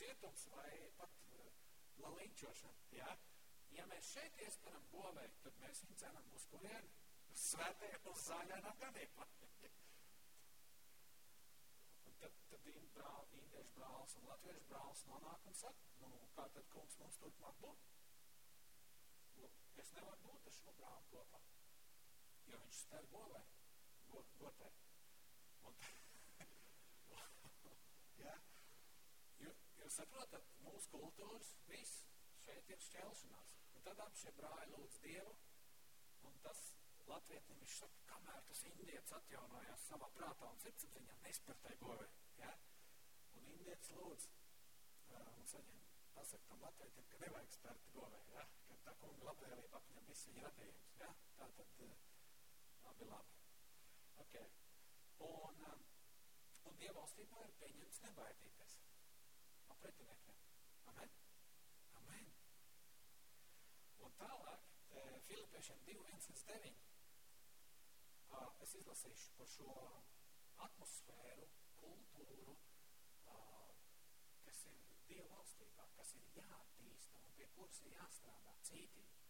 cietums vai pat uh, lalinčošana. Ja? Ja mēs šeit iesperam govai, tad mēs viņu cenam uz kurienu? Uz svētajiem, uz ganībām. un tad, tad indiešu brālis un latviešu brālis nonāk un saka, nu, kā tad kungs mums turpmāk būt? Nu, es nevaru būt ar šo brāli kopā, jo viņš spēr govai, go, gotē. Un, ja? Jo saprotat, mūsu kultūras, viss, šeit ir šķelšanās. Un tad ap šie brāļi lūdz Dievu, un tas latvietim viņš saka, kamēr tas indietis atjaunojās savā prātā un sirdsapziņā, nespartai govē. Ja? Un indietis lūdz uh, un saņem, pasaka tam latvietim, ka nevajag spērt govē, ja? ka tā kunga labvēlība apņem visu viņa radījums. Ja? Tā tad uh, labi, labi. Okay. Un, um, un Dievalstībā ir pieņemts nebaidīties no pretiniekiem. Amen. Un tālāk, Filipiešiem 2, 1 līdz 9, es izlasīšu par šo atmosfēru, kultūru, kas ir Dieva valstībā, kas ir jātīsta un pie kuras ir jāstrādā cītīgi.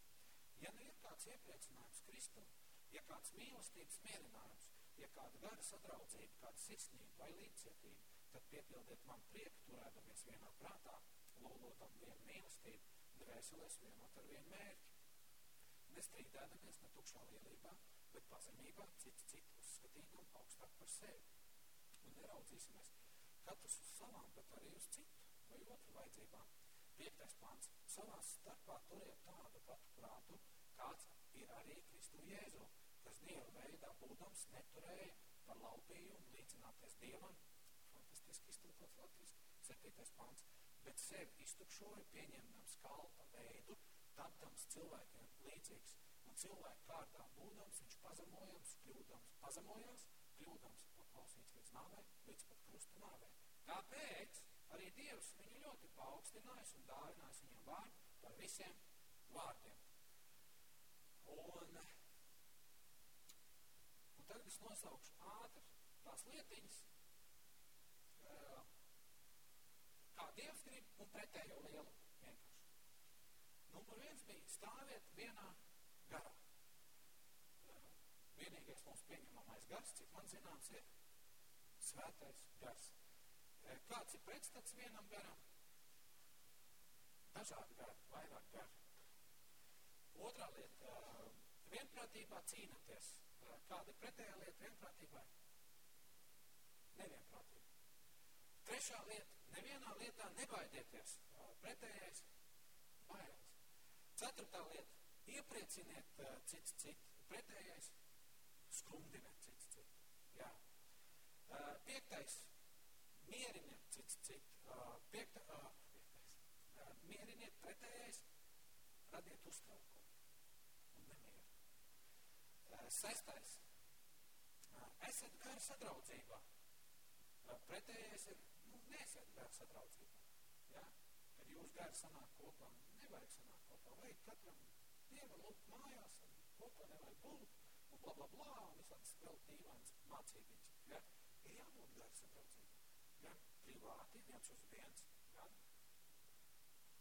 Ja nu ir kāds iepriecinājums Kristum, ja kāds mīlestības mierinājums, ja kāda gara sadraudzība, kāda sirsnība vai līdzcietība, tad piepildiet man prieku, turēdamies vienā prātā, lūlotam vienu mīlestību, dvēselēs vienot ar vienu mērķi. Nestrīdēdamies ne tukšā lielībā, bet pazemībā cits citu uzskatītam augstāk par sevi. Un neraudzīsimies katrs uz savām, bet arī uz citu vai otru vajadzībām. Piektais pāns. Savās starpā turiet tādu patu prātu, kāds ir arī Kristu Jēzu, kas Dieva veidā būdams neturēja par laupījumu līdzināties Dievam. Fantastiski iztulkots latviski. Septītais pāns. Bet sevi iztukšoja pieņemdams kalpa veidu, tapdams cilvēkiem līdzīgs un cilvēku kārtā būdams, viņš pazemojams, kļūdams, pazemojās, kļūdams, paklausīts līdz nāvē, līdz pat krusta nāvē. Tāpēc arī Dievs viņu ļoti paaugstinājis un dāvinājis viņam vārdu par visiem vārdiem. Un, un tagad es nosaukšu ātri tās lietiņas, kā Dievs grib un pretējo lielu vienkārši. Numur viens bija stāviet vienā garā. Vienīgais mums pieņemamais gars, cik man zināms, ir svētais gars. Kāds ir pretstats vienam garam? Dažādi gari, vairāk gari. Otrā lieta, vienprātībā cīnaties. Kāda ir pretējā lieta vienprātībai? Nevienprātība. Trešā lieta, nevienā lietā nebaidieties. Pretējais bailēs. Ceturtā lieta, Ieprieciniet uh, cits citu. Pretējais skumdiniet cits citu. Jā. Uh, piektais mieriniet cits citu. Uh, piekta, uh, piektais. Uh, mieriniet pretējais, radiet uztraukumu un nemieru. Uh, sestais. Esat gara sadraudzībā. Uh, pretējais ir, nu, neesat gara sadraudzībā. Ja? Kad jūs gari sanāk kopā, nevajag sanāk kopā. Vajag katram Dieva lūk mājās, un kopā nevajag būt, un bla, bla, bla, un visāds vēl dīvains mācībiņas. Ja? Ir jābūt gar sadraudzību. Gan privāti, viens uz viens, gan,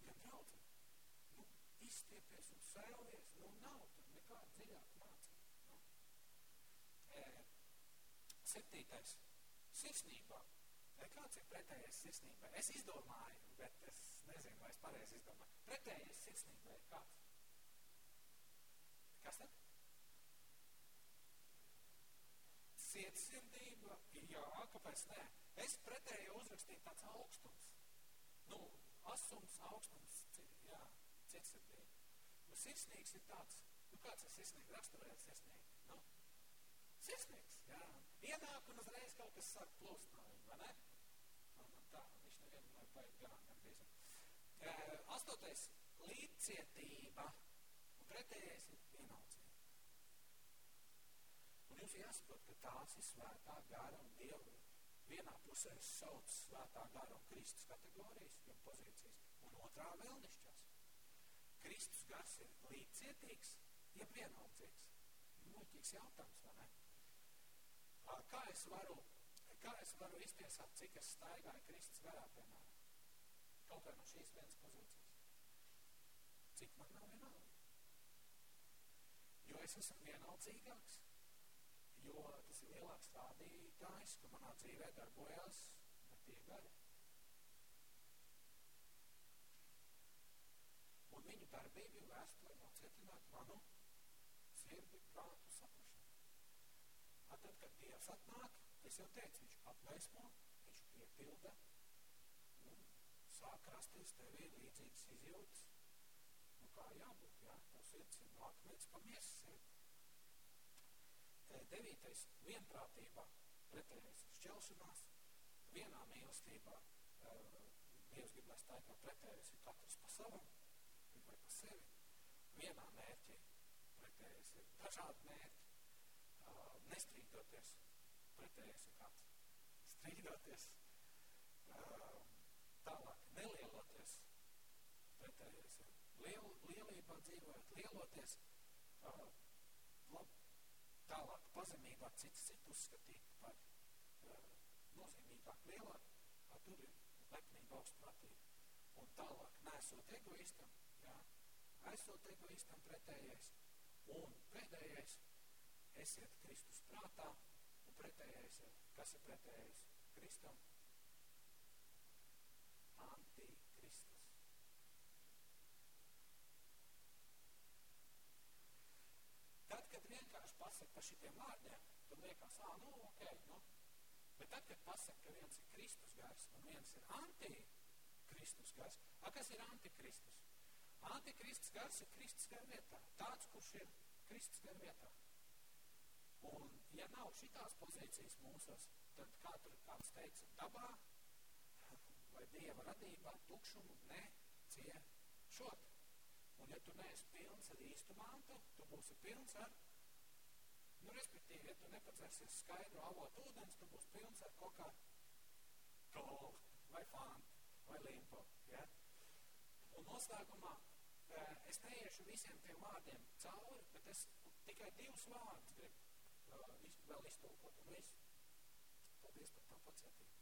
gan draudzē. Nu, izstiepies un sēlies, nu, nav tur nekāda dziļāka mācība. Nu. E, septītais. Sirsnībā. Vai kāds ir pretējais sirsnībai? Es izdomāju, bet es nezinu, vai es pareizi izdomāju. Pretējais sirsnībai ir kāds? Kas tad? Cietsirdība, jā, kāpēc nē? Es pretēji uzrakstīju tāds augstums. Nu, asums, augstums, jā, cietsirdība. Nu, sirsnīgs ir tāds, nu, kāds ir sirsnīgi, raksturēt sirsnīgi, nu? Sirsnīgs, jā. Ienāk un uzreiz kaut kas sāk plūst no viņa, vai ne? Un, un tā, viņš nevienu lai paīt garām gan bīzam. Astotais – līdzcietība, un pretējais ir vienaldzība. Un jums jāsaprot, ka tās ir svētā gara un Dievu vienā pusē sauc svētā gara un Kristus kategorijas, jeb pozīcijas, un otrā vēlnišķās. Kristus gars ir līdzcietīgs, jeb vienaldzīgs. Muļķīgs jautājums, vai ne? Kā es varu, kā es varu iztiesāt, cik es staigāju Kristus garā, piemēram? Kaut vai no šīs vienas pozīcijas. Cik man nav vienalga? Jo es esmu vienaldzīgāks, jo tas ir lielāks rādītājs, ka manā dzīvē darbojās tie gari. Un viņu darbība ir vēstule nocietināt manu sirdi, prātu, saprašanu. Tad, kad Dievs atnāk, es jau teicu, viņš apgaismo, viņš piepilda sāk rasties tevī līdzīgas izjūtas. Nu, kā jābūt, jā, tā sirds ir no akmens pa miesas sirdi. Devītais – vienprātībā, pretējais – šķelšanās. Vienā mīlestībā Dievs grib, lai staigā pretējais ir katrs pa savam vai pa sevi. Vienā mērķī pretējais ir dažādi mērķi. Nestrīdoties, pretējais ir kāds. Strīdoties, tālāk nelieloties, pretējais ir liel, lielībā dzīvojot, lieloties, lab, tālāk pazemībā cits citu uzskatīt par nozīmīgāk lielāk, tur ir lepnība augstprātība. Un tālāk nesot egoistam, jā, esot egoistam pretējais, un pēdējais, esiet Kristus prātā, un pretējais kas ir pretējais Kristam? Antikristus. Tad, kad vienkārši pasaka par šitiem vārdiem, tad liekas, ā, nu, ok, nu. Bet tad, kad pasaka, ka viens ir Kristus gars un viens ir antikristus gars, a, kas ir antikristus? Antikristus gars ir Kristus gar vietā. Tāds, kurš ir Kristus gar vietā. Un, ja nav šitās pozīcijas mūsos, tad kā tur kāds teica, dabā vai Dieva radībā tukšumu ne ciešot. Un ja tu neesi pilns ar īstu mantu, tu būsi pilns ar, nu, respektīvi, ja tu nepadzersies skaidru avotu ūdens, tu būsi pilns ar koka kolu vai fantu vai limpo, ja? Un noslēgumā es neiešu visiem tiem vārdiem cauri, bet es tikai divus vārdus gribu uh, vēl iztulkot un visu. Paldies par tā pacietību.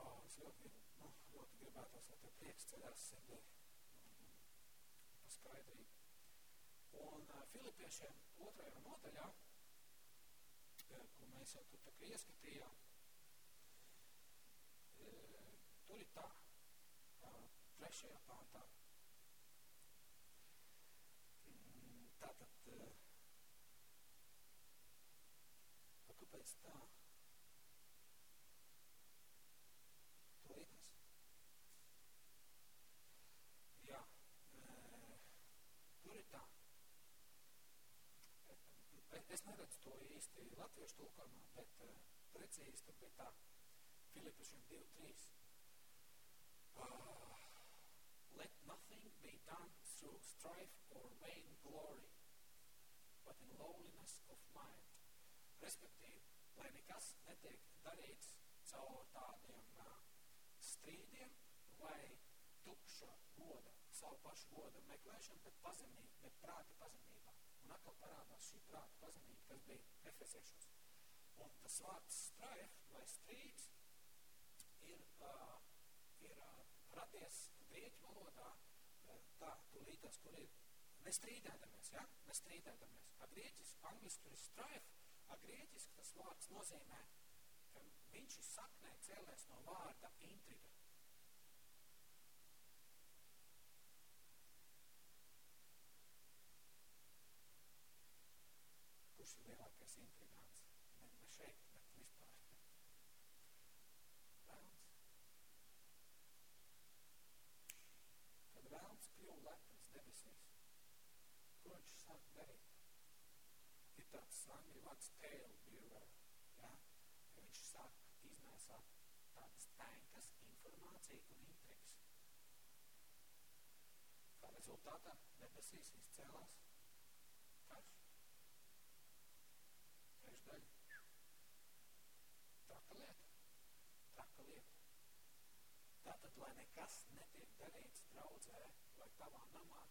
Oh, es ļoti, nu, ļoti gribētos, lai tev prieks ceļās sirdī pa skaidrību. Un Filipiešiem otrajā nodaļā, ko mēs jau tur tā kā ieskatījām, tur ir tā, trešajā pāntā. Tātad, kāpēc tā? Tūlītnes. Jā, tur ir tā. Es neredzu to īsti latviešu tulkojumā, bet precīzi tur bija tā. Filipiešiem 2.3. Uh, let nothing be done through strife or vain glory, but in lowliness of mind. Respektīvi, lai nekas netiek darīts caur tādiem uh, strīdiem vai tukša goda, savu pašu goda meklēšanu, bet pazemība, bet prāta pazemībā. Un atkal parādās šī prāta pazemība, kas bija efesiešos. Un tas vārds strife vai strīds ir, uh, ir uh, radies grieķu valodā uh, tā, tūlītās, kur ir nestrīdēdamies, ja? Nestrīdēdamies. A grieķiski, angliski ir strife, a grieķiski tas vārds nozīmē, ka viņš ir saknē cēlēs no vārda intriga. Kurš ir lielākais intrigants? Ne, ne šeit, bet vispār. Vēlns. Kad vēlns kļuva lepns debesīs, sāk darīt? Ir tāds angļu vārds tail bureau, ja? ka viņš sāk iznēsāt tādas tankas informāciju un intrigas. rezultātā debesīs izcēlās karš. Trešdaļa. Traka lieta. Traka lieta. Tātad, lai nekas netiek darīts draudzē vai tavā namā,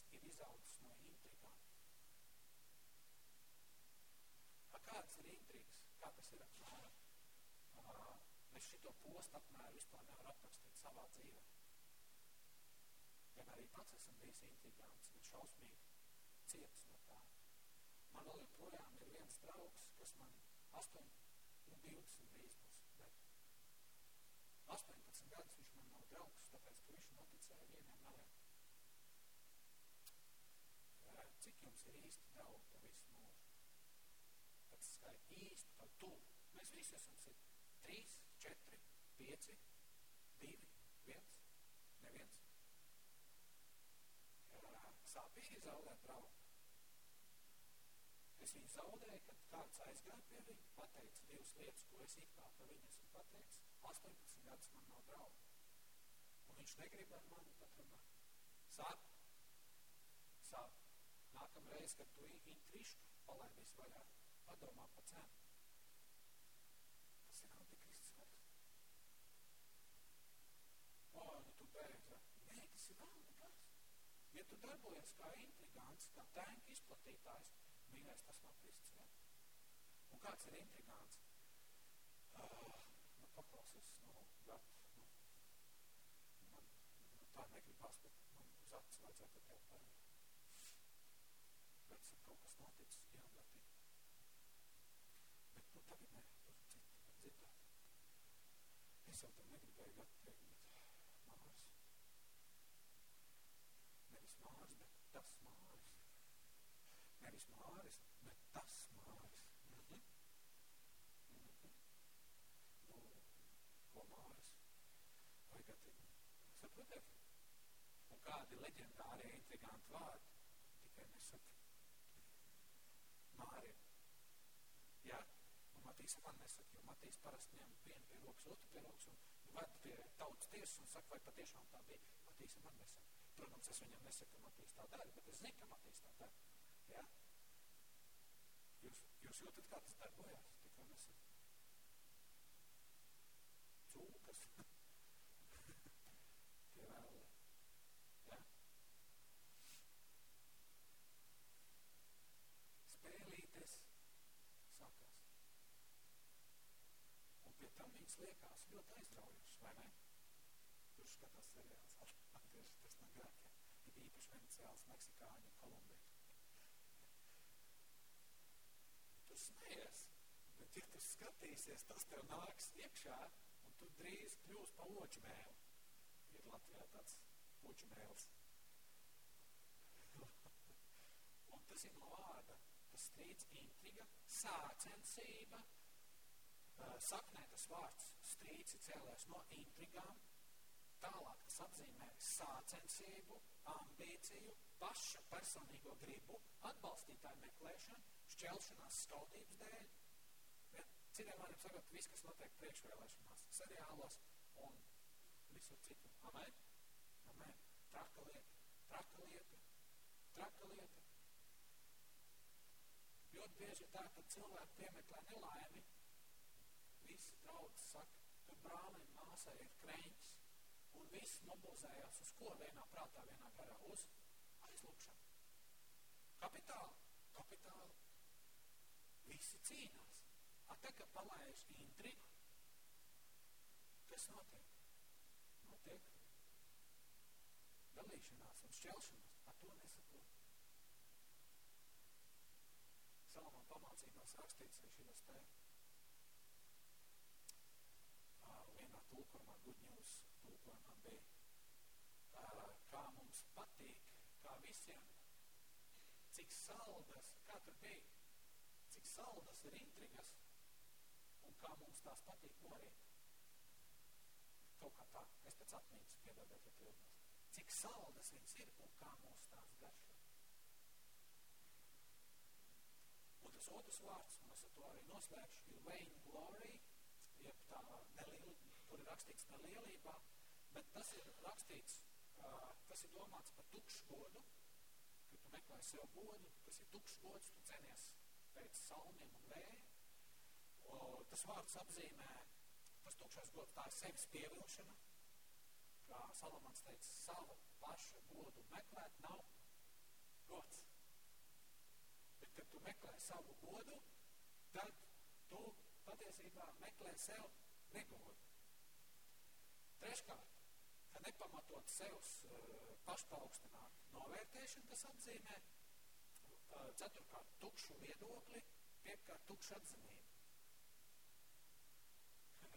kas ir izaudzis no intrigām. Kādas ir intrigas? Kā tas ir apmēram? Uh, es šito postu apmēru vispār nevaru aprakstīt savā dzīvē. Gan arī pats esam bijis intrigants, bet šausmīgi cietis no tā. Man vēl joprojām ir viens draugs, kas man 8, nu 20 drīz būs, bet 18 gadus viņš man nav draugs, tāpēc, ka viņš noticēja vieniem meliem. Jums ir īsti draugi pa visu mūžu? Pēc skaita īsti, pa tuvu. Mēs visi esam sit 3, 4, 5, 2, 1, neviens. Sāpīgi zaudēt draugu. Es viņu zaudēju, kad kāds aizgāja pie viņa, pateica divas lietas, ko es it kā par viņu esmu pateicis. 18 gadus man nav draugu. Un viņš negrib ar mani pat runāt. Sāp. Sāp. Nākamreiz, kad tu intrišku palaidīs vaļā, padomā pa cenu. Tas ir antikristis vairs. O, nu tu beidz. Nē, tas ir vēl nekas. Ja tu darbojies kā intrigants, kā tēnka izplatītājs, mīļais, tas nav Kristus vēl. Un kāds ir intrigants? Uh, nu, paklausies, nu, gat, nu, man, nu, tā negribas, bet man uz acis vajadzētu tev parīt. Bet kaut kas noticis, jā, gati. Bet, nu, tagad nē, tur citi, citāt. Es jau tev negribēju gati teikt, bet mārs. Nevis mārs, bet tas mārs. Nevis māris, bet tas māris. Mm -hmm. Mm -hmm. Nu, ko māris? Vai gati, saprotiet? Un kādi leģendārie intriganti vārdi, tikai nesaka. Māri. Jā? Un Matīs man nesaka, jo Matīs parasti ņem vienu pie rokas, otru pie rokas un ved pie tautas tiesas un saka, vai patiešām tā bija. Matīs man nesaka. Protams, es viņam nesaku, ka Matīs tā dara, bet es zinu, ka Matīs tā dara. Ja? Jūs, jūs jūtat, kā tas darbojās, tikai nesaka. Cūkas. Tie vēl. Ja? Spēlītes sakās. Un pie tam viņas liekās ļoti aizraujošas, vai ne? Tur skatās seriāls, tas nav grāk, ja? Ir īpaši Veneciāls, Meksikāņi, Kolumbieši. Tu smējies, bet ja tu skatīsies, tas tev nāks iekšā, un tu drīz kļūs pa očmēlu. Ir Latvijā tāds očmēls. un tas ir no vārda. Tas strīds intriga, sācensība. Saknē tas vārds strīds ir cēlēs no intrigām. Tālāk tas apzīmē sācensību, ambīciju, paša personīgo gribu, atbalstītāju meklēšanu, šķelšanās skaudības dēļ. Ja? Citiem vārdiem sakot, viss, kas notiek priekšvēlēšanās, seriālos un visur citur. Amen? Amen. Traka lieta, traka lieta, traka lieta. Ļoti bieži tā, ka cilvēki piemeklē nelaimi, visi draudz saka, tur brālim māsai ir kreņķis, un viss mobilizējās uz ko vienā prātā, vienā garā, uz aizlūkšanu. Kapitālu, kapitālu. Visi cīnās. A te, kad palaiž intrigu, kas notiek? Notiek dalīšanās un šķelšanās. A to nesaprot. Salamā pamācībās rakstīts ir šitas te vienā tulkojumā, Good News tulkojumā bija, kā mums patīk, kā visiem, cik saldas, kā tur bija, cik saldas ir intrigas un kā mums tās patīk norīt. Kaut kā tā, es pēc atmiņas piedodiet, ja kļūdos. Cik saldas viņas ir un kā mums tās garšo. Un tas otrs vārds, un es ar to arī noslēgšu, ir vain glory, jeb tā neliela, tur ir rakstīts nelielībā, bet tas ir rakstīts tas ir domāts par tukšu godu, ka tu meklē sev godu, kas ir tukšs gods, tu cenies pēc salmiem un vēja. O, tas vārds apzīmē, tas tukšais gods, tā ir sevis pievilšana, kā Salamans teica, savu pašu godu meklēt nav gods. Bet, kad tu meklē savu godu, tad tu patiesībā meklē sev negodu. Treškārt, ka nepamatot sevs uh, pašpaukstināt novērtēšanu, tas apzīmē uh, ceturkārt tukšu viedokli, piekārt tukšu atzinību.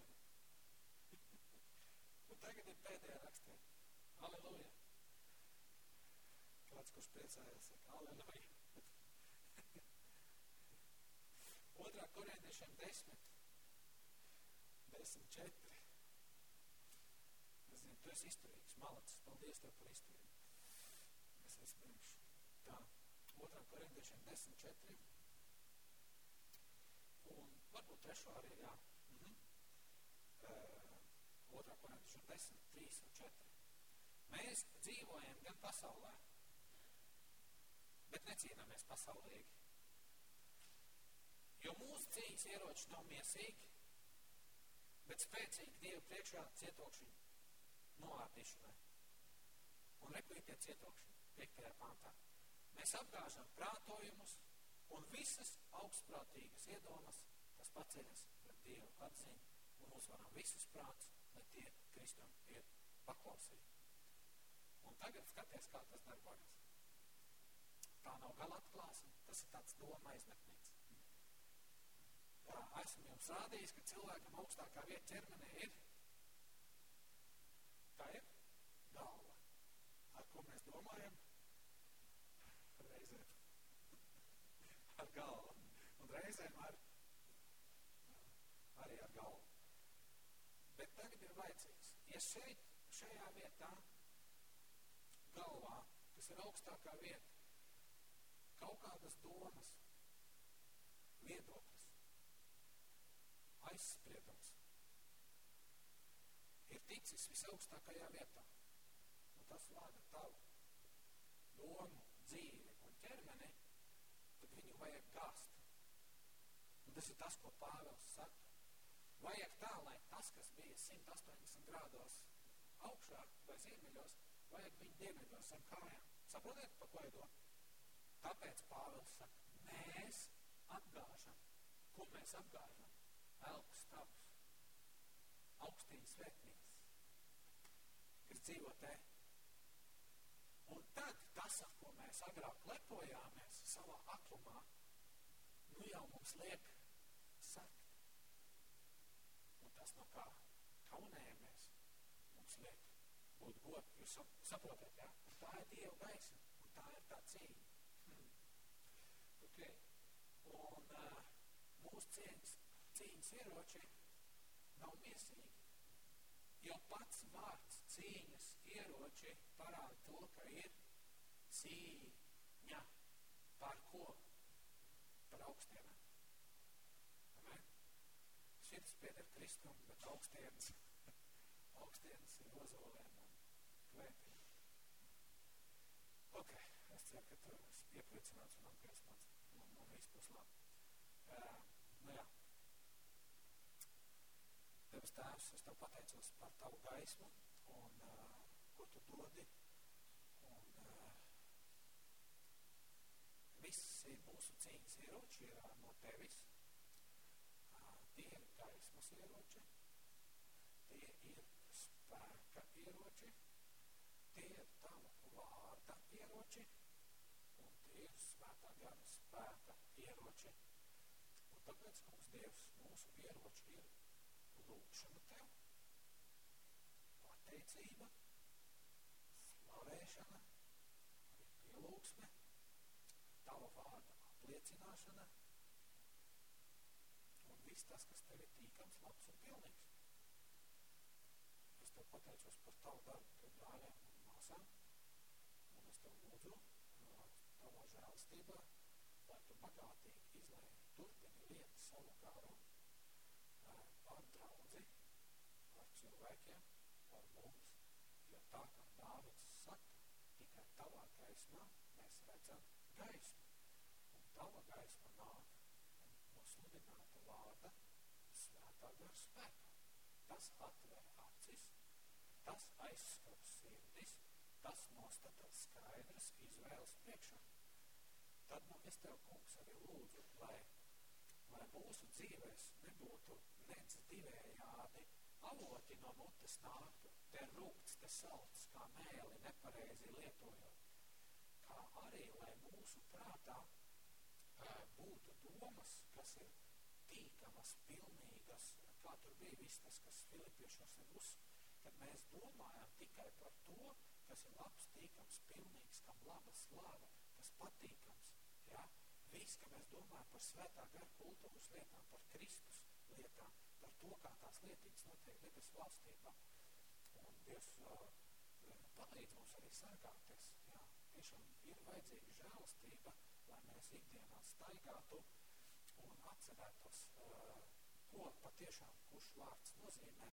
Un tagad ir pēdējā rakstē. Aleluja. Kāds, kurš priecājās, saka, aleluja. Otrā korintiešiem desmit. Desmit četri. Tu esi izturīgs, malacis. Paldies tev par izturību. Es esmu priekš. Tā. Otrā korintiešiem desmit četri. Un varbūt trešo arī, jā. Mhm. Uh, otrā korintiešiem desmit, trīs un četri. Mēs dzīvojam gan pasaulē, bet necīnāmies pasaulīgi. Jo mūsu cīņas ieroči nav miesīgi, bet spēcīgi Dievu priekšā cietokšņu noārdīšanai. Un reklītie cietokšņi, 5. pāntā. Mēs apgāžam prātojumus un visas augstprātīgas iedomas, kas paceļas pret Dievu atziņu un uzvaram visus prātus, lai tie Kristum ir paklausīgi. Un tagad skaties, kā tas darbojas. Tā nav gala atklāsme, tas ir tāds doma aizmetnīts. Jā, esmu jums rādījis, ka cilvēkam augstākā vieta ķermenī ir kā ir galva. Ar ko mēs domājam? Reizēm ar galvu. Un reizēm ar arī ar galvu. Bet tagad ir vajadzīgs. Ja šeit, šajā vietā, galvā, kas ir augstākā vieta, kaut kādas domas, viedokļi, aizspriedums ir ticis visaugstākajā vietā. Un tas vada tavu domu, dzīvi un ķermeni, tad viņu vajag gāst. Un tas ir tas, ko Pāvils saka. Vajag tā, lai tas, kas bija 180 grādos augšā vai ziemeļos, vajag viņu dienvidos ar kājām. Saprotiet, pa ko ir doma? Tāpēc Pāvils saka, mēs apgāžam. Ko mēs apgāžam? elkus tavus, augstīņas svētnīcas, kas dzīvo te. Un tad tas, ar ko mēs agrāk lepojāmies savā aklumā, nu jau mums liek sakt. Un tas, no kā kaunējamies, mums liek būt god. Jūs saprotat, jā? Un tā ir Dieva gaisma, un tā ir tā cīņa. Hmm. Okay. Un uh, mūsu cieņas cīņas ieroči nav miesīgi. Jo pats vārds cīņas ieroči parāda to, ka ir cīņa. Par ko? Par augstienām. Šis pieder Kristum, bet augstienas, augstienas ir ozolēm un kvētiem. Ok, es ceru, ka tu esi iepriecināts un apgaismots. Man, man viss būs labi. Uh, nu jā. Debes Tēvs, es Tev pateicos par Tavu gaismu un uh, ko Tu dodi. Un uh, visi mūsu cīņas ieroči ir uh, no Tevis. Uh, tie ir gaismas ieroči, tie ir spēka ieroči, tie ir Tava vārda ieroči un tie ir svētā gara spēka ieroči. Un tāpēc, kungs Dievs, mūsu ieroči ir lūkšana tev, pateicība, slavēšana, arī pielūksme, tava vārda apliecināšana un viss tas, kas tev ir tīkams, labs un pilnīgs. Es tev pateicos par tavu darbu pie brāļiem un māsām, un es tev lūdzu tavā žēlstībā, lai tu bagātīgi izlēji turpini lietas savu garu par draudzi, par cilvēkiem, mums, jo tā kā Dāvids saka, tikai tavā gaismā mēs redzam gaismu. Un tava gaisma nāk no sludināta vārda svētā gar spēkā. Tas atver acis, tas aizskar sirdis, tas nostata skaidras izvēles priekšā. Tad nu es tev, kungs, arī lūdzu, lai, lai mūsu dzīvēs nebūtu nec divējādi avoti no mutes nāktu, te rūkts, te salts, kā mēli nepareizi lietojot. Kā arī, lai mūsu prātā būtu domas, kas ir tīkamas, pilnīgas, kā tur bija viss tas, kas Filipiešos ir uz, kad mēs domājam tikai par to, kas ir labs, tīkams, pilnīgs, kam laba slava, kas patīkams. Ja? Viss, ka mēs domājam par svētā gara kultūras lietām, par Kristus lietām, par to, kā tās lietiņas notiek debes valstībā. Dievs palīdz mums arī sargāties. Jā, tiešām ir vajadzīga žēlastība, lai mēs ikdienā staigātu un atcerētos, ko patiešām kurš vārds nozīmē